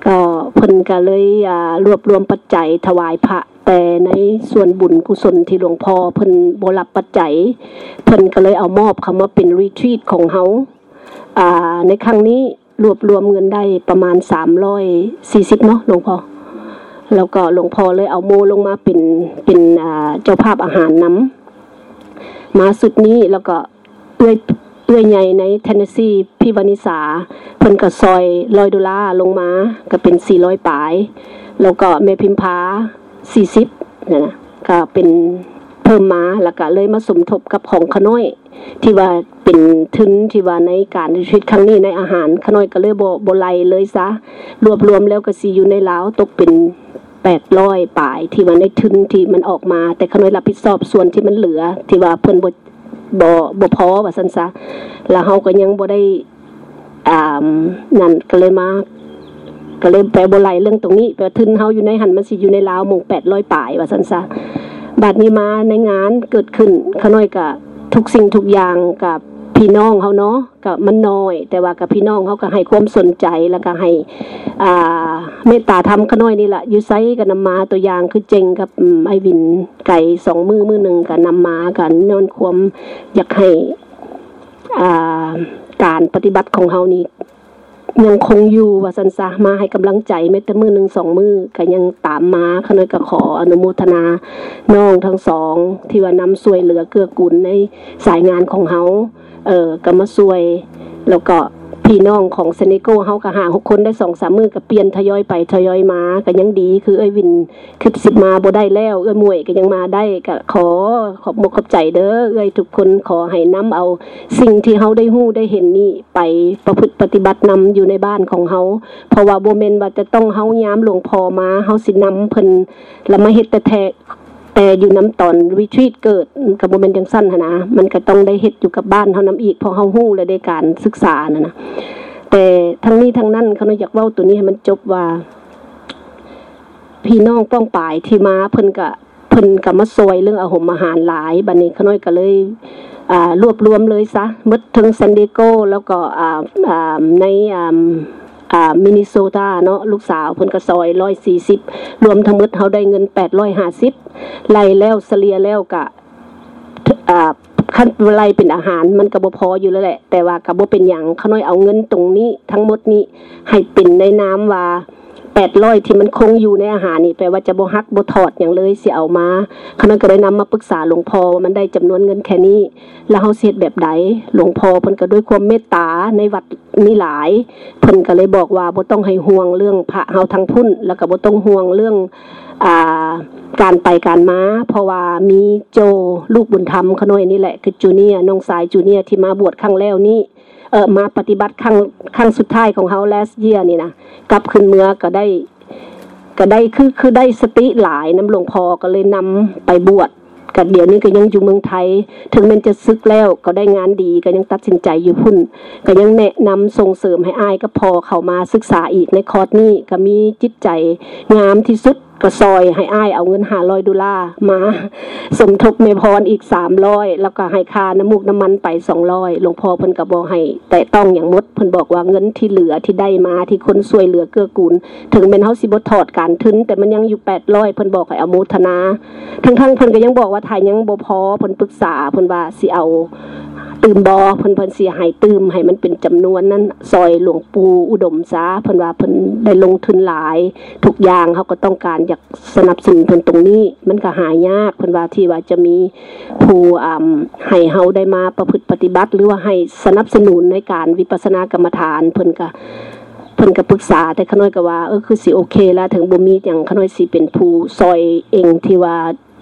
ก็เพิ่นก็เลยอ่ารวบรวมปัจจัยถวายพระแต่ในส่วนบุญกุศลที่หลวงพ่อเพิ่นบรับปัจจัย เพิ่นก็เลยเอามอบคำว่าเป็นรีทรีตของเฮา ในครั้งนี้รวบรวมเงินได้ประมาณสามร้อยสี่สิบเนาะหลวงพ่อแล้วก็หลวงพ่อเลยเอาโมลงมาเป็นเป็นเจ้าภาพอาหารน้ำมาสุดนี้แล้วก็เอื้อยเอื้อยใหญ่ในเทนเนสซีพี่วานิสาเพิ่นก็ซอยลอยดอลลาร์ลงมาก็เป็นสี่ร้อยปลาย แล้วก็แม่พิมพาสี่สิบเนี่ยนะก็เป็น เพิ่มมาแล้วก็เลยมาสมทบกับของขน้อย ที่ว่าเป็นทุนที่ว่าในการชีวิตครั้งนี้ในอาหารขน้อยก็เลยบบไลเลยซะรวบรวมแล้วก็สิอยู่ในลาวตกเป็นแปดร้อยป่ายที่ว่าในทุนที่มันออกมา แต่ขน้อยรับผิดชอบส่วนที่มันเหลือ ที่ว่าเพิ่นบ่บ่บ่พอว่าซั่นซะแล้วเฮาก็ยังบ่ได้อ่านั่นก็เลยมาก็เลยแปลบ่ไลเรื่องตรงนี้แปลว่ทุนเฮาอยู่ในหันมันสิอยู่ในลาวหมง800ป่ายว่าซั่นซะ บัดนี้มาในงานเกิดขึ้นขน้อยก็ทุกสิ่งทุกอย่างกับพี่น้องเขาเนาะกับมันน้อย แต่ว่ากับพี่น้องเขาก็ให้ความสนใจแล้วก็ให้อ่าเมตตาธรรมขน้อยนี่แหละยูไซก็นำมาตัวอย่างคือเจงกับไอวินไก่สองมือมือหนึ่งก็นำมากันนอนความอยากให้อ่าการปฏิบัติของเฮานี่ ยังคงอยู่ว่าสันสามาให้กำลังใจแม้แต่มือหนึ่งสองมือก็ยังตามมาขณะก็ขออนุโมทนาน้องทั้งสอง ที่ว่านำสวยเหลือเกื้อกูลในสายงานของเขาเออก็มาสวย แล้วก็ พี่น้องของเซเนโกเฮาก็หาหกคนได้สองสามมือก็เปลี่ยนทยอยไปทยอยมาก็ยังดี คือเอ้ยวินคือสิบมาบ่ได้แล้ว เอ้ยมวยก็ยังมาได้ก็ขอขอบมกขอบใจเด้อเอ้ยทุกคนขอให้นํเอา สิ่งที่เฮาได้ฮู้ได้เห็นนี่ไปประพฤติปฏิบัตินำอยู่ในบ้านของเฮาเพราะว่าบ่แม่นว่าจะต้องเฮายามหลวงพ่อมาเฮาสินำเพิ่นแล้วมาเฮ็ดแต่แท้ แต่อยู่น้ำตอนรีทรีตเกิดกับบ่แม่นจังซั่นนะ มันก็ต้องได้เฮ็ดอยู่กับบ้านเฮานํอีกพราะเฮาฮู้และได้การศึกษานั่นนะแต่ทั้งนี้ทั้งนั้นเขาอยากเว้าตัวนี้ให้มันจบว่า พี่น้องป้องปายที่มาเพิ่นก็เพิ่นก็มาซอยเรื่องอาหมอาหารหลายบัดนี้เขาน้อยก็เลยอ่ารวบรวมเลยซะมดทั้งซันดิโก แล้วก็อ่าอ่าใน อ่ามินนิโซตาเนาะลูกสาวเพิ่นก็ซอยร้อยสี่สิบรวมทั้งหมดเขาได้เงินแปดร้อยห้าสิบไล่แล้วเสลียแล้วกะอ่าขั้นไลเป็นอาหารมันก็บ่พออยู่แล้วแหละ แต่ว่าก็บ่เป็นหยังเขาน้อยเอาเงินตรงนี้ทั้งหมดนี้ให้เป็นในน้ำว่า แปดร้อยที่มันคงอยู่ในอาหารนี่แปลว่าจะบ่ฮักบ่ถอดอย่างเลยเสิเอามาเขาน้อยก็ได้นำมาปรึกษาหลวงพ่อว่ามันได้จำนวนเงินแค่นี้ แล้วเฮาสิเฮ็ดแบบใดหลวงพ่อเพิ่นก็ด้วยความเมตตาในวัดมีหลายเพิ่นก็เลยบอกว่าบ่ต้องให้ห่วงเรื่องพระเฮาทั้งพุ่น แล้วก็บ่ต้องห่วงเรื่องอ่าการไปการมาเพราะว่ามีโจลูกบุญธรรมขน้อยนี่แหละ คือจูเนียน้องสายจูเนียที่มาบวชครั้งแล้วนี่ เออมาปฏิบัติครั้งครั้งสุดท้ายของเฮา last year นี่นะกลับขึ้นเมือก็ได้ก็ได้คือคือได้สติหลายน้ำหลวงพอก็เลยนำไปบวชกับเดี๋ยวนี้ก็ยังอยู่เมืองไทย ถึงมันจะซึกแล้วก็ได้งานดีก็ยังตัดสินใจอยู่พุ่น ก็ยังแนะนำส่งเสริมให้อายก็พอเข้ามาศึกษาอีกในคอร์สนี้ก็มีจิตใจงามที่สุด ก็ซอยให้อ้ายเอาเงินหาร้อยดอลลาร์มา สมทบเมพรอีกสามร้อยแล้วก็ให้คาน้ำมูกน้ำมันไปสองร้อยหลวงพ่อเพิ่นก็บอกให้ แต่ต้องอย่างมดเพิ่นบอกว่าเงินที่เหลือที่ได้มาที่คนช่วยเหลือเกื้อกูล ถึงเป็นเฮาสิบ่ถอดการทึนแต่มันยังอยู่แปดร้อยเพิ่นบอกให้เอาโมทนา ทั้งๆเพิ่นก็ยังบอกว่าถ่ายยังบ่พอเพิ่นปรึกษาเพิ่นว่าสิเอา ตื่มบอเพิ่นเพิ่นสิให้ตื่มให้มันเป็นจำนวนนั้นซอยหลวงปู่อุดมซาเพิ่นว่าเพิ่นได้ลงทุนหลาย ทุกอย่างเขาก็ต้องการอยากสนับสนุนเพิ่นตรงนี้ มันก็หายากเพิ่นว่าที่ว่าจะมีผู้อ่าให้เฮาได้มาประพฤติปฏิบัติ หรือว่าให้สนับสนุนในการวิปัสสนากรรมฐานเพิ่นก็เพิ่นก็ปรึกษาแต่ขน้อยก็ว่าเออคือสิโอเคแล้วถึงบ่มีหยังขน้อยสิเป็นผู้ซอยเองที่ว่า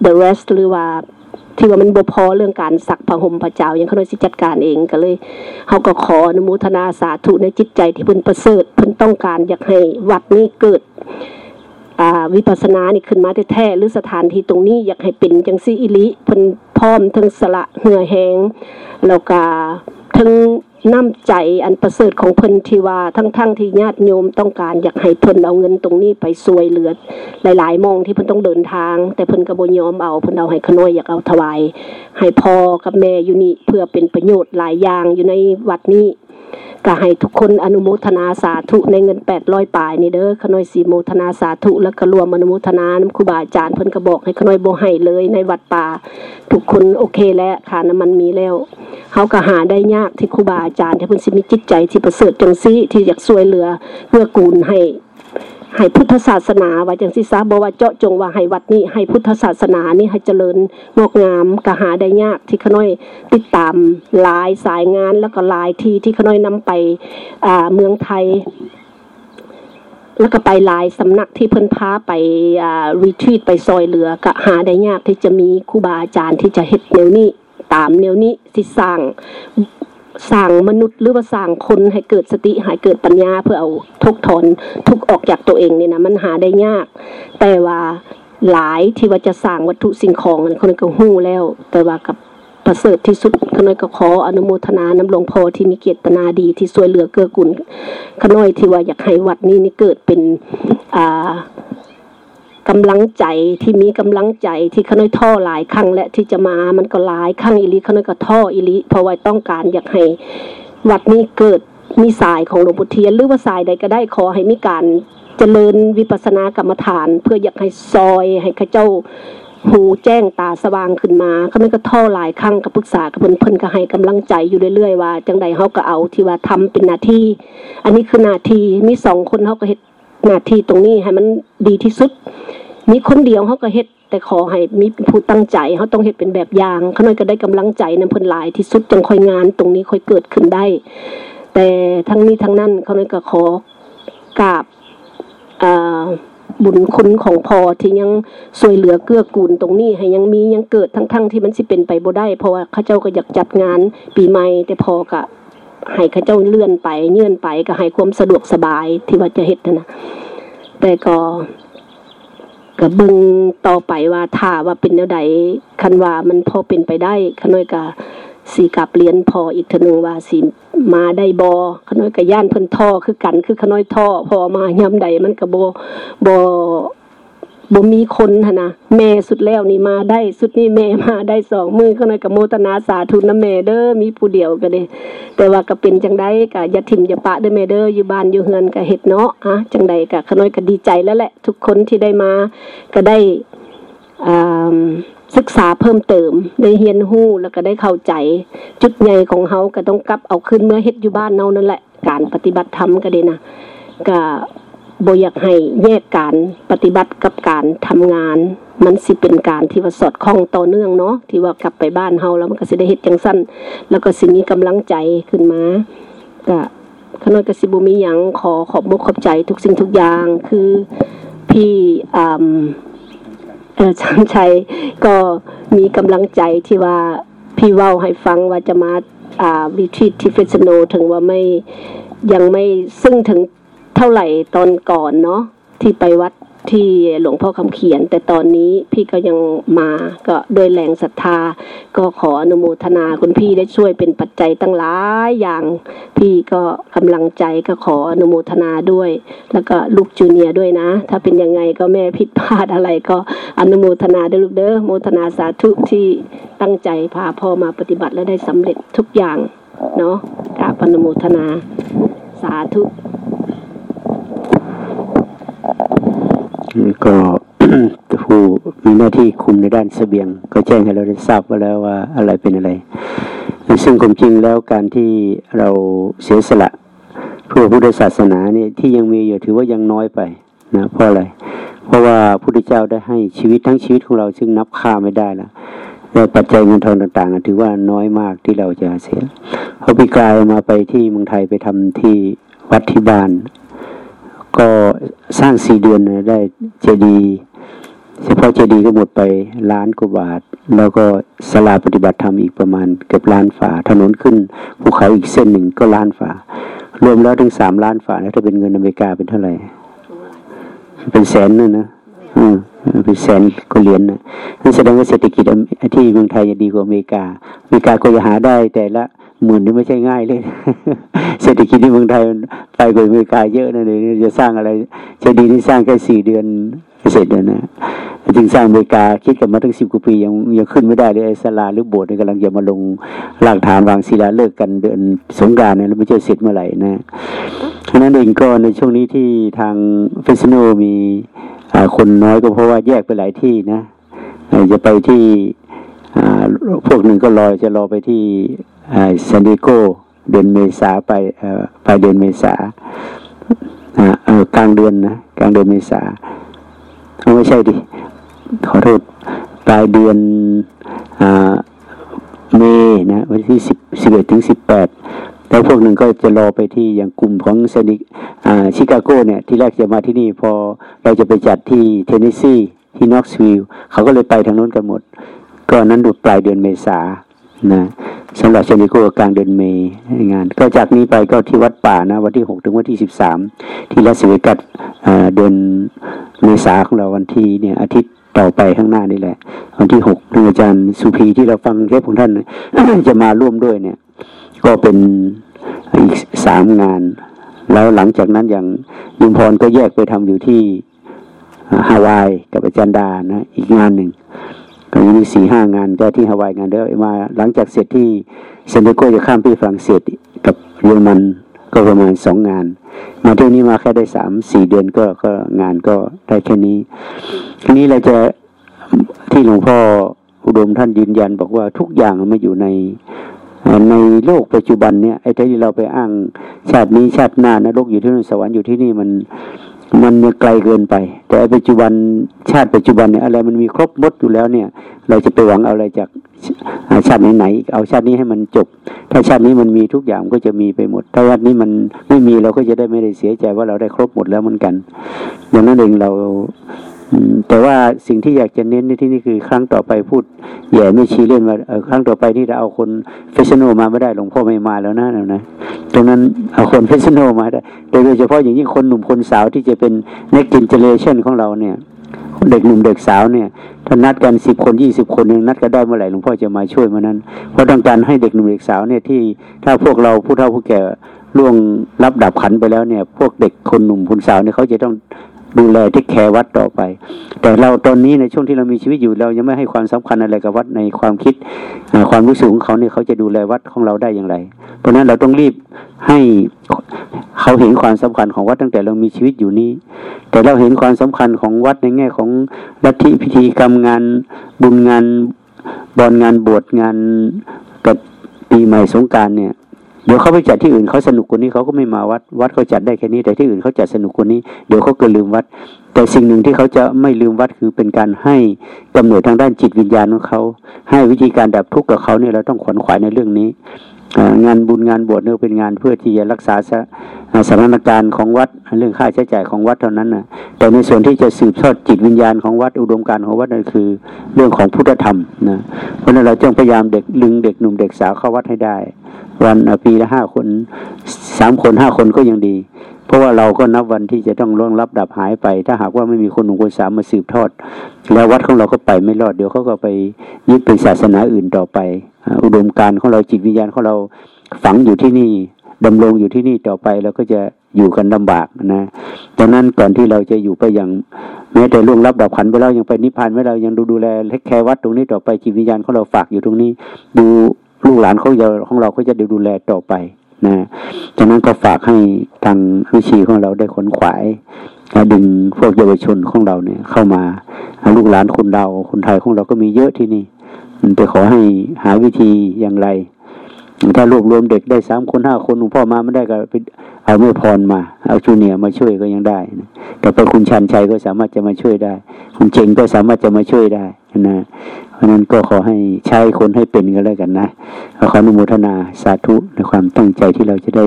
the rest หรือว่า ที่ว่ามันบ่พอเรื่องการสักพระห่มพระเจ้ายังเขาเลยสิจัดการเองก็เลยเขาก็ขออนุโมทนาสาธุในจิตใจที่เพิ่นประเสริฐเพิ่นต้องการอยากให้วัดนี้เกิดวิปัสสนานี่ขึ้นมาแท้ๆหรือสถานที่ตรงนี้อยากให้เป็นจังซี่อิลิเพิ่นพร้อมทั้งสละเหือแหงแล้วก็ทั้ง น้ำใจอันประเสริฐของเพิ่นทีว่าทั้งๆที่ญาติโยมต้องการอยากให้เพิ่นเอาเงินตรงนี้ไปซวยเหลือหลายๆมองที่เพิ่นต้องเดินทาง แต่เพิ่นก็บ่ยอมเอาเพิ่นเอาให้ขน้อยอยากเอาถวาย ให้พ่อกับแม่อยู่นี่เพื่อเป็นประโยชน์หลายอย่างอยู่ในวัดนี้ ก็ให้ทุกคนอนุโมทนาสาธุในเงิน800ปลายนี่เด้อขน้อยสีโมทนาสาธุแล้วก็รวมอนุโมทนาน้ำครูบาอาจารย์เพิ่นก็บอกให้ขน้อยโบ่ให้เลยในวัดป่าทุกคนโอเคแล้วค่าน้ำมันมีแล้วเขาก็หาได้ยากที่ครูบาอาจารย์ที่เพิ่นสิมีจิตใจที่ประเสริฐจังซี่ที่อยากช่วยเหลือเพื่อกูลให้ ให้พุทธศาสนาว่าจังสิซาบ่ว่าเจาะจงว่าให้วัดนี้ให้พุทธศาสนานี่ให้เจริญงอกงามก็หาได้ยากที่ขน้อยติดตามหลายสายงานแล้วก็หลายที่ที่ขน้อยนำไปอ่าเมืองไทย แล้วก็ไปหลายสำนักที่เพิ่นพาไปอ่ารีทรีตไปซอยเหลือก็หาได้ยากที่จะมีครูบาอาจารย์ที่จะเฮ็ดแนวนี้ตามแนวนี้ที่สร้าง สร้างมนุษย์หรือว่าสร้างคนให้เกิดสติให้เกิดปัญญาเพื่อเอาทุกข์ถอนทุกข์ออกจากตัวเองเนี่ยนะมันหาได้ยาก แต่ว่าหลายที่ว่าจะสร้างวัตถุสิ่งของนั้นคนนั้นก็หู้แล้ว แต่ว่ากับประเสริฐที่สุดขน้อยก็ขออนุโมทนาน้ำหลวงพ่อที่มีเจตนาดีที่ช่วยเหลือเกื้อกูลขน้อยที่ว่าอยากให้วัดนี้นี่เกิดเป็นอ่า กำลังใจที่มีกำลังใจที่ขน้อยท่อหลายครั้งและที่จะมามันก็หลายครั้งอีหลีขน้อยก็ท่ออีหลีเพราะว่าต้องการอยากให้วัดนี้เกิดมีสายของหลวงปู่เทียนหรือว่าสายใดก็ได้ขอให้มีการเจริญวิปัสสนากรรมฐาน เพื่ออยากให้ซอยให้ข้าเจ้าหูแจ้งตาสว่างขึ้นมาเขาไม่ก็ท่อหลายครั้งกับปรึกษากับเพิ่นเพิ่นก็ให้กำลังใจอยู่เรื่อยๆว่าจังใดเฮาก็เอาที่ว่าทำเป็นหน้าที่ อันนี้คือหน้าที่มีสองคนเฮาก็เฮ็ดหน้าที่ตรงนี้ให้มันดีที่สุด มีคนเดียวเฮาก็เฮ็ดแต่ขอให้มีผู้ตั้งใจเฮาต้องเฮ็ดเป็นแบบอย่างเขาน้อยก็ได้กำลังใจนํเพิ่นหลายที่สุดจังค่อยงานตรงนี้ค่อยเกิดขึ้นได้ แต่ทั้งนี้ทั้งนั้นเขาน้อยก็ขอกราบบุญคุณของพอที่ยังช่วยเหลือเกื้อกูลตรงนี้ให้ยังมียังเกิดทั้งๆที่มันสิเป็นไปบ่ได้เพราะว่าข้าเจ้าก็อยากจัดงานปีใหม่แต่พอก็ให้ข้าเจ้าเลื่อนไปเงื่อนไปก็ให้ความสะดวกสบายที่ว่าจะเฮ็ดนะแต่ก็ ก็เบิ่งต่อไปว่าถ้าว่าเป็นแนวใดคันว่ามันพอเป็นไปได้ขน้อยก็สีกับเรียนพออีกเทอนึงว่าสีมาได้บอขน้อยก็ย่านเพิ่นท่อคือกันคือขน้อยท่อพอมาย้ำใดมันก็บ่บ่ บ่มีคนหนะแม่สุดแล้วนี่มาได้ สุดนี่แม่มาได้สองมือขน้อยก็โมทนาสาธุนะแม่เด้อมีผู้เดียวก็เด้แต่ว่าก็เป็นจังไดก็อย่าทิ่มอย่าปะเด้อแม่เด้ออยู่บ้านอยู่เฮือนก็เฮ็ดเนาะอะจังใดก็ขน้อยก็ดีใจแล้วแหละ ทุกคนที่ได้มาก็ได้อ่าศึกษาเพิ่มเติมได้เรียนรู้แล้วก็ได้เข้าใจ จุดใหญ่ของเฮาก็ต้องกลับเอาขึ้นเมื่อเฮ็ดอยู่บ้านเฮานั่นแหละ การปฏิบัติธรรมก็ดีนะก็ บ่อยากให้แยกการปฏิบัติกับการทำงาน มันสิเป็นการที่ว่าสอดคล้องต่อเนื่องเนาะที่ว่ากลับไปบ้านเฮาแล้วมันก็สิได้เฮ็ดจังซั่นแล้วก็สิมีกำลังใจขึ้นมาก็ขน้อยก็สิบ่มีหยังขอขอบอกขอบใจทุกสิ่งทุกอย่างคือพี่อ่าเออชันชัยก็มีกำลังใจที่ว่าพี่เว้าให้ฟังว่าจะมาอ่าวิทีที่เฟสโนถึงว่าไม่ยังไม่ซึ่งถึง เท่าไหร่ตอนก่อนเนาะที่ไปวัดที่หลวงพ่อคำเขียน แต่ตอนนี้พี่ก็ยังมาก็ด้วยแรงศรัทธา ก็ขออนุโมทนาคุณพี่ได้ช่วยเป็นปัจจัยตั้งหลายอย่าง พี่ก็กำลังใจก็ขออนุโมทนาด้วย แล้วก็ลูกจูเนียด้วยนะ ถ้าเป็นยังไงก็แม่ผิดพลาดอะไรก็อนุโมทนาด้วยลูกเด้อโมทนาสาธุที่ตั้งใจพาพ่อมาปฏิบัติและได้สำเร็จทุกอย่างเนาะกราบอนุโมทนาสาธุ ก็ผู้มีหน้าที่คุมในด้านเสบียง ก็แจ้งให้เราได้ทราบว่าแล้วว่าอะไรเป็นอะไร ซึ่งความจริงแล้วการที่เราเสียสละเพื่อพุทธศาสนาเนี่ยที่ยังมีอยู่ถือว่ายังน้อยไปนะเพราะอะไร เพราะว่าพระพุทธเจ้าได้ให้ชีวิตทั้งชีวิตของเราซึ่งนับค่าไม่ได้แล้วและปัจจัยเงินทองต่างๆถือว่าน้อยมากที่เราจะเสียพอพิกายมาไปที่เมืองไทยไปทำที่วัดที่บ้าน ก็สร้างสี่เดือนได้เจดีย์เฉพาะเจดีย์ก็หมดไปล้านกว่าบาท แล้วก็ศาลาปฏิบัติธรรมอีกประมาณเกือบล้านฝาถนนขึ้นภูเขาอีกเส้นหนึ่งก็ล้านฝารวมแล้วถึงสามล้านฝาแล้วถ้าเป็นเงินอเมริกาเป็นเท่าไหร่เป็นแสนนะนะอืมเป็นแสนก็เหรียญนะนั่นแสดงว่าเศรษฐกิจที่เมืองไทยจะดีกว่าอเมริกาอเมริกาก็จะหาได้แต่ละ หมื่นนี่ไม่ใช่ง่ายเลย เศรษฐกิจในเมืองไทยไปกว่าอเมริกาเยอะนะเลยจะสร้างอะไรจะดีนี่สร้างแค่สี่เดือนเสร็จแล้วนะจึงสร้างอเมริกาคิดกันมาตั้งสิบกว่าปียังยังขึ้นไม่ได้เลยไอ้สลาหรือโบสถ์กำลังจะมาลงหลักฐานวางศิลาเลิกกันเดือนสงกรานต์นะแล้วไม่ใช่เสร็จเมื่อไหร่นะเพราะนั้นเองก็ในช่วงนี้ที่ทางเฟสโนมีคนน้อยก็เพราะว่าแยกไปหลายที่นะจะไปที่พวกหนึ่งก็รอจะรอไปที่ ซานดิโกเดือนเมษาไปไปเดือนเมษากลางเดือนนะกลางเดือนเมษาไม่ใช่ดิขอโทษปลายเดือนเมษานะวันที่สิบสิบเอ็ดถึงสิบแปดแล้วพวกหนึ่งก็จะรอไปที่อย่างกลุ่มของเซนิกชิคาโกเนี่ยที่แรกจะมาที่นี่พอเราจะไปจัดที่เทนเนสซีที่น็อกซ์วิลล์เขาก็เลยไปทางโน้นกันหมด ก็นั้นดูปลายเดือนเมษา นะสำหรับเชนิโกกลางเดือนเมย์งาน ก็จากนี้ไปก็ที่วัดป่านะวันที่หกถึงวันที่สิบสามที่ลาสเวกัสเดือนเมษาของเราวันที่เนี่ยอาทิตย์ต่อไปข้างหน้านี่แหละ วันที่หกอาจารย์สุพีที่เราฟังเทปของท่านจะมาร่วมด้วยเนี่ย ก็เป็นอีกสามงาน แล้วหลังจากนั้นอย่างยุมพรก็แยกไปทำอยู่ที่ฮาวายกับอาจารย์ดานะอีกงานหนึ่ง ก็มีสี่ห้างานก็ที่ฮาวายงานเดียวมาหลังจากเสร็จที่เซนเดโกจะข้ามไปฝรั่งเศสกับเยอรมันก็ประมาณสองงาน มาที่นี้มาแค่ได้สามสี่เดือนก็ก็งานก็ได้แค่นี้ ทีนี้เราจะที่หลวงพ่ออุดมท่านยืนยัน บอกว่าทุกอย่างมันอยู่ในในโลกปัจจุบันเนี่ยไอ้ที่เราไปอ้างชาตินี้ชาติหน้านรกอยู่ที่นู่นสวรรค์อยู่ที่นี่มัน มันไกลเกินไป แต่ปัจจุบันชาติปัจจุบันเนี่ยอะไรมันมีครบหมดอยู่แล้วเนี่ย เราจะไปหวังเอาอะไรจากชาติไหนๆเอาชาตินี้ให้มันจบ ถ้าชาตินี้มันมีทุกอย่างก็จะมีไปหมด ถ้าชาตินี้มันไม่มีเราก็จะได้ไม่ได้เสียใจว่าเราได้ครบหมดแล้วเหมือนกันดังนั้นเองเรา แต่ว่าสิ่งที่อยากจะเน้นในที่นี้คือ ครั้งต่อไปพูดแย่ไม่ชี้เล่นว่าครั้งต่อไปที่เราเอาคนเฟชโนมาไม่ได้หลวงพ่อไม่มาแล้วนะนะตรงนั้นเอาคนเฟชโนมาได้โดยเฉพาะอย่างยิ่งคนหนุ่มคนสาวที่จะเป็น next generation ของเราเนี่ยเด็กหนุ่มเด็กสาวเนี่ยถ้านัดกันสิบคนยี่สิบคนนึงนัดกันได้เมื่อไหร่หลวงพ่อจะมาช่วยเมื่อนั้น เพราะต้องการให้เด็กหนุ่มเด็กสาวเนี่ยที่ถ้าพวกเราผู้เฒ่าผู้แก่ล่วงรับดับขันไปแล้วเนี่ย พวกเด็กคนหนุ่มคนสาวเนี่ยเขาจะต้อง ดูแลที่แคร์วัดต่อไป แต่เราตอนนี้ในช่วงที่เรามีชีวิตอยู่เรายังไม่ให้ความสำคัญอะไรกับวัดในความคิดความรู้สึกของเขาเนี่ยเขาจะดูแลวัดของเราได้อย่างไร เพราะนั้นเราต้องรีบให้เขาเห็นความสำคัญของวัดตั้งแต่เรามีชีวิตอยู่นี้ แต่เราเห็นความสำคัญของวัดในแง่ของลัทธิพิธีกรรมงานบุญงานบอนงานบวชงานกับปีใหม่สงการเนี่ย ดี๋ยวเขาไปจัดที่อื่นเขาสนุกกว่านี้เขาก็ไม่มาวัด วัดเขาจัดได้แค่นี้ แต่ที่อื่นเขาจัดสนุกกว่านี้ เดี๋ยวเขาก็ลืมวัด แต่สิ่งหนึ่งที่เขาจะไม่ลืมวัดคือเป็นการให้กำเนิดทางด้านจิตวิญญาณของเขา ให้วิธีการดับทุกข์กับเขาเนี่ยเราต้องขวนขวายในเรื่องนี้ งานบุญงานบวชเนี่ยเป็นงานเพื่อที่จะรักษาสถานการณ์ของวัดเรื่องค่าใช้จ่ายของวัดเท่านั้นนะแต่ในส่วนที่จะสืบทอดจิตวิญญาณของวัดอุดมการของวัดนั่นคือเรื่องของพุทธธรรมนะเพราะนั้นเราจงพยายามเด็กลึงเด็กหนุ่มเด็กสาวเข้าวัดให้ได้ วันปีละห้าคนสามคนห้าคนก็ยังดี เพราะว่าเราก็นับวันที่จะต้องล่วงรับดับหายไป ถ้าหากว่าไม่มีคนหนุ่มคนสามมาสืบทอด แล้ววัดของเราก็ไปไม่รอดเดี๋ยวเขาก็ไปยึดเป็นศาสนาอื่นต่อไป อุดมการของเราจิตวิญญาณของเราฝังอยู่ที่นี่ดำรงอยู่ที่นี่ต่อไปเราก็จะอยู่กันลำบากนะดังนั้นก่อนที่เราจะอยู่ไปอย่างแม้แต่ล่วงรับดับขันไปแล้วยังไปนิพพานไม่เรายังดูดูแลเล็กแคร์วัดตรงนี้ต่อไปจิตวิญญาณของเราฝากอยู่ตรงนี้ ดูลูกหลานเขาของเราเขาจะดูแลต่อไปนะจากนั้นก็ฝากให้ทางวิชีของเราได้ขนขวายดึงพวกเยาวชนของเราเนี่ยเข้ามาลูกหลานคนเราคนไทยของเราก็มีเยอะที่นี่ แต่ขอให้หาวิธีอย่างไร ถ้ารวบรวมเด็กได้สามคนห้าคนหลวงพ่อมาไม่ได้ก็ไปเอาเมื่อพรมา เอาจูเนียมาช่วยก็ยังได้นะแต่พอคุณชันชัยก็สามารถจะมาช่วยได้ คุณเจงก็สามารถจะมาช่วยได้นะเพราะนั้นก็ขอให้ใช้คนให้เป็นกันแล้วกันนะขออนุโมทนาสาธุในความตั้งใจที่เราจะได้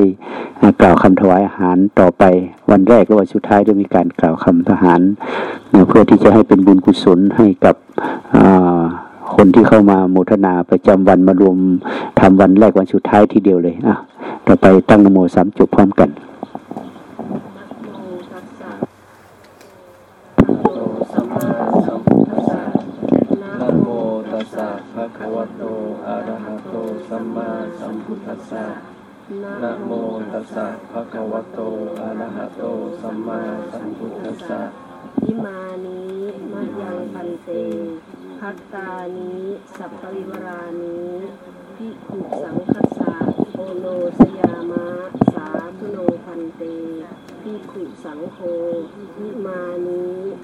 กล่าวคำถวายอาหารต่อไป วันแรกและวันสุดท้ายจะมีการกล่าวคำทหารเพื่อที่จะให้เป็นบุญกุศลให้กับ คนที่เข้ามาโมทนาประจำวันมารวมทำวันแรกวันสุดท้ายทีเดียวเลยอะต่อไปตั้งนโมสามจบพร้อมกันภะคะวะโตอะระหะโตสัสัมมาสัมพุทธัสสะนะโมตัสสะภะคะวะโตอะระหะโตสัมมาสัมพุทธัสสะอิมานิมะยัง ภันเต ภัตตานิสะปะริวารานิ ภิกขุสังฆัสสะโอโณชะยามะ สาธุโน ภันเต ภิกขุสังโฆอิมานิ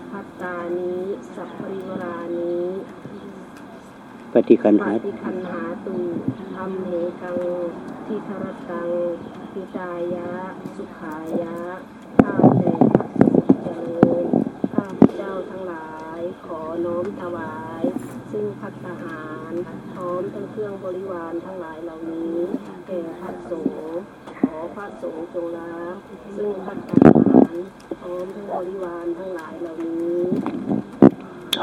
ภัตตานิสัพปริวรานิปฏิคันปหาฏิคันหาตุธรรมเหกังทิทรตังพิตายะ สุขายะข้าแต่พระสงฆ์เจริญข้าพเจ้าทั้งหลาย ขอน้อมถวาย ซึ่งพัตตาหารพร้อมทั้งเครื่องบริวารทั้งหลายเหล่านี้แก่พระสงฆ์ขอพระสงฆ์จงรับซึ่งพัตตาหารพร้อมทั้งบริวารทั้งหลายเหล่านี้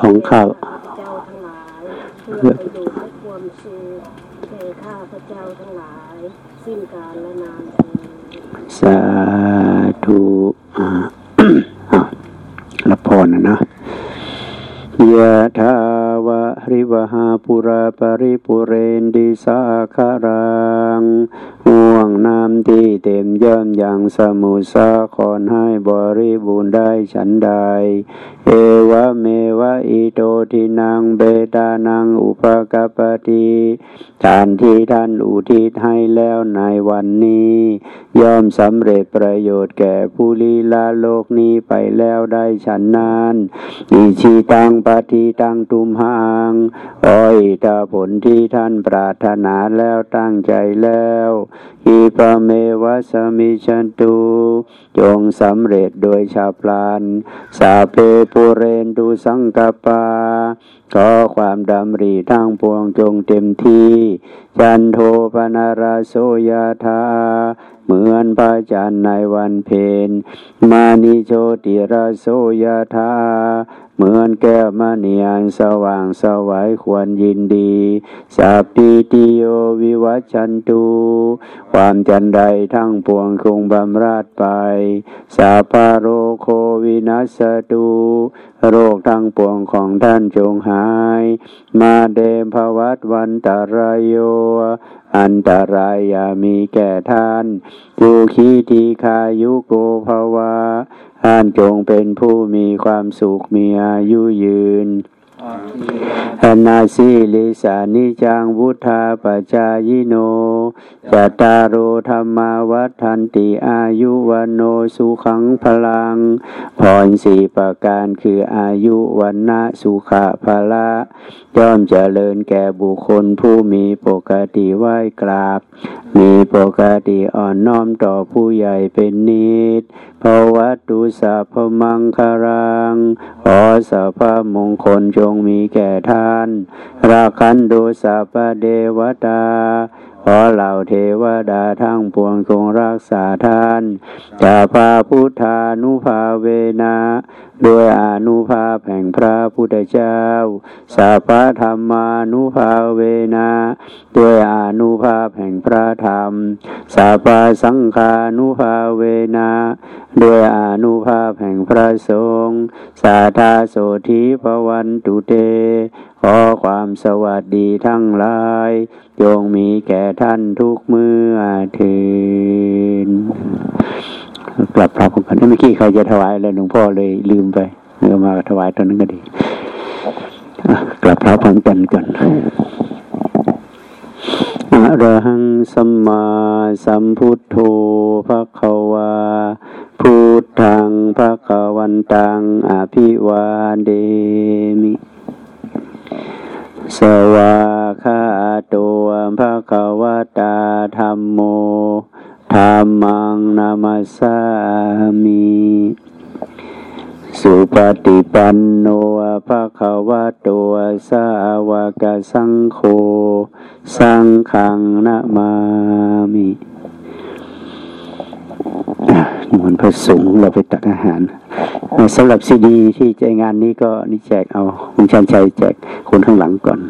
ของข้าวข้าพเจ้าทั้งหลายเพื่อประโยชน์และความสุขแก่ข้าพเจ้าทั้งหลาย สิ้นกาลและนานเทอญสาธุอ่าอะรับพรนะนะ ยะทาวะริวหาปุราปริปุเรนดิสาคารังห่วงน้ำที่เต็มย่อมอย่างสมุสาครให้บริบูรณ์ได้ฉันใด เอวะเมวะอิโตทินังเบตานังอุปกปปติทานที่ท่านอุทิศให้แล้วในวันนี้ ย่อมสำเร็จประโยชน์แก่ผู้ลีลาโลกนี้ไปแล้วได้ฉันนานอิชิตังปฏิตังตุมหังอ้อยตาผลที่ท่านปรารถนาแล้วตั้งใจแล้วขิปปะเมวะ สะมิชฌะตุจงสำเร็จโดยฉับพลันสัพเพปูเรนตุ สังกัปปาขอความดำริทั้งปวงจงเต็มที่จันโทปัณณะระโสยะถาเหมือนพระจันทร์ในวันเพ็ญมะณิโชติระโสยธา เหมือนแก้วมณีอันสว่างสวัยควรยินดีสัพพิติโยวิวัชันตุ ความจันใดทั้งปวงคงบำราดไปสาพาโรโควินัสตุโรคทั้งปวงของท่านจงหาย มาเดมภวัตวันตรายโย อันตรายอย่ามีแก่ท่านยูคีทีคายุโกภวะ ท่านจงเป็นผู้มีความสุขมีอายุยืนอนาสิลิสานิจังวุธาปจายโน จัตตารโอธรรมาวัฏันติอายุวันโนสุขังพลังพรสี่ประการคืออายุวันนะสุขะพละย่อมเจริญแก่บุคคลผู้มีปกติไหวกราบ มีปกติอ่อนน้อมต่อผู้ใหญ่เป็นนิดภวัตุสัพพมังคารังขอสัพพมงคลจงมีแก่ท่าน ราคันโดสัพเดวตา ขอเหล่าเทวดาทั้งปวงคงรักษาท่านจะพาพุทธานุภาเวนะด้วยอนุภาพแห่งพระพุทธเจ้าสัพพธรรมานุภาเวนะด้วยอนุภาพแห่งพระธรรมสัพพสังฆานุภาเวนะด้วยอนุภาพแห่งพระสงฆ์สาธาโสธีภวันตุเต ขอความสวัสดีทั้งหลาย จงมีแก่ท่านทุกเมื่อเทินกลับพระผมกันเมื่อกี้ใครจะถวายอะไรหลวงพ่อเลยลืมไปเนื้อมาถวายตอนนั้นก็ดีกลับพระพร้อมกันก่อนอะระหังสัมมาสัมพุทโธภะคะวาพุทธังภะคะวันตังอภิวาเดมิ สวาคาโตภะคะวตาธรรมโมธรรมังนามาสามีสุปฏิปันโนภะคะวะโตสาวกสังโฆ สังฆังนะมามิ มนต์พระสงฆ์เราไปตักอาหารสำหรับซีดี ที่ใจงานนี้ก็นี่แจกเอาคุณชันชัยแจกคนข้างหลังก่อน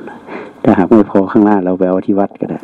ถ้าหากไม่พอข้างหน้าเราไปเอาที่วัดก็ได้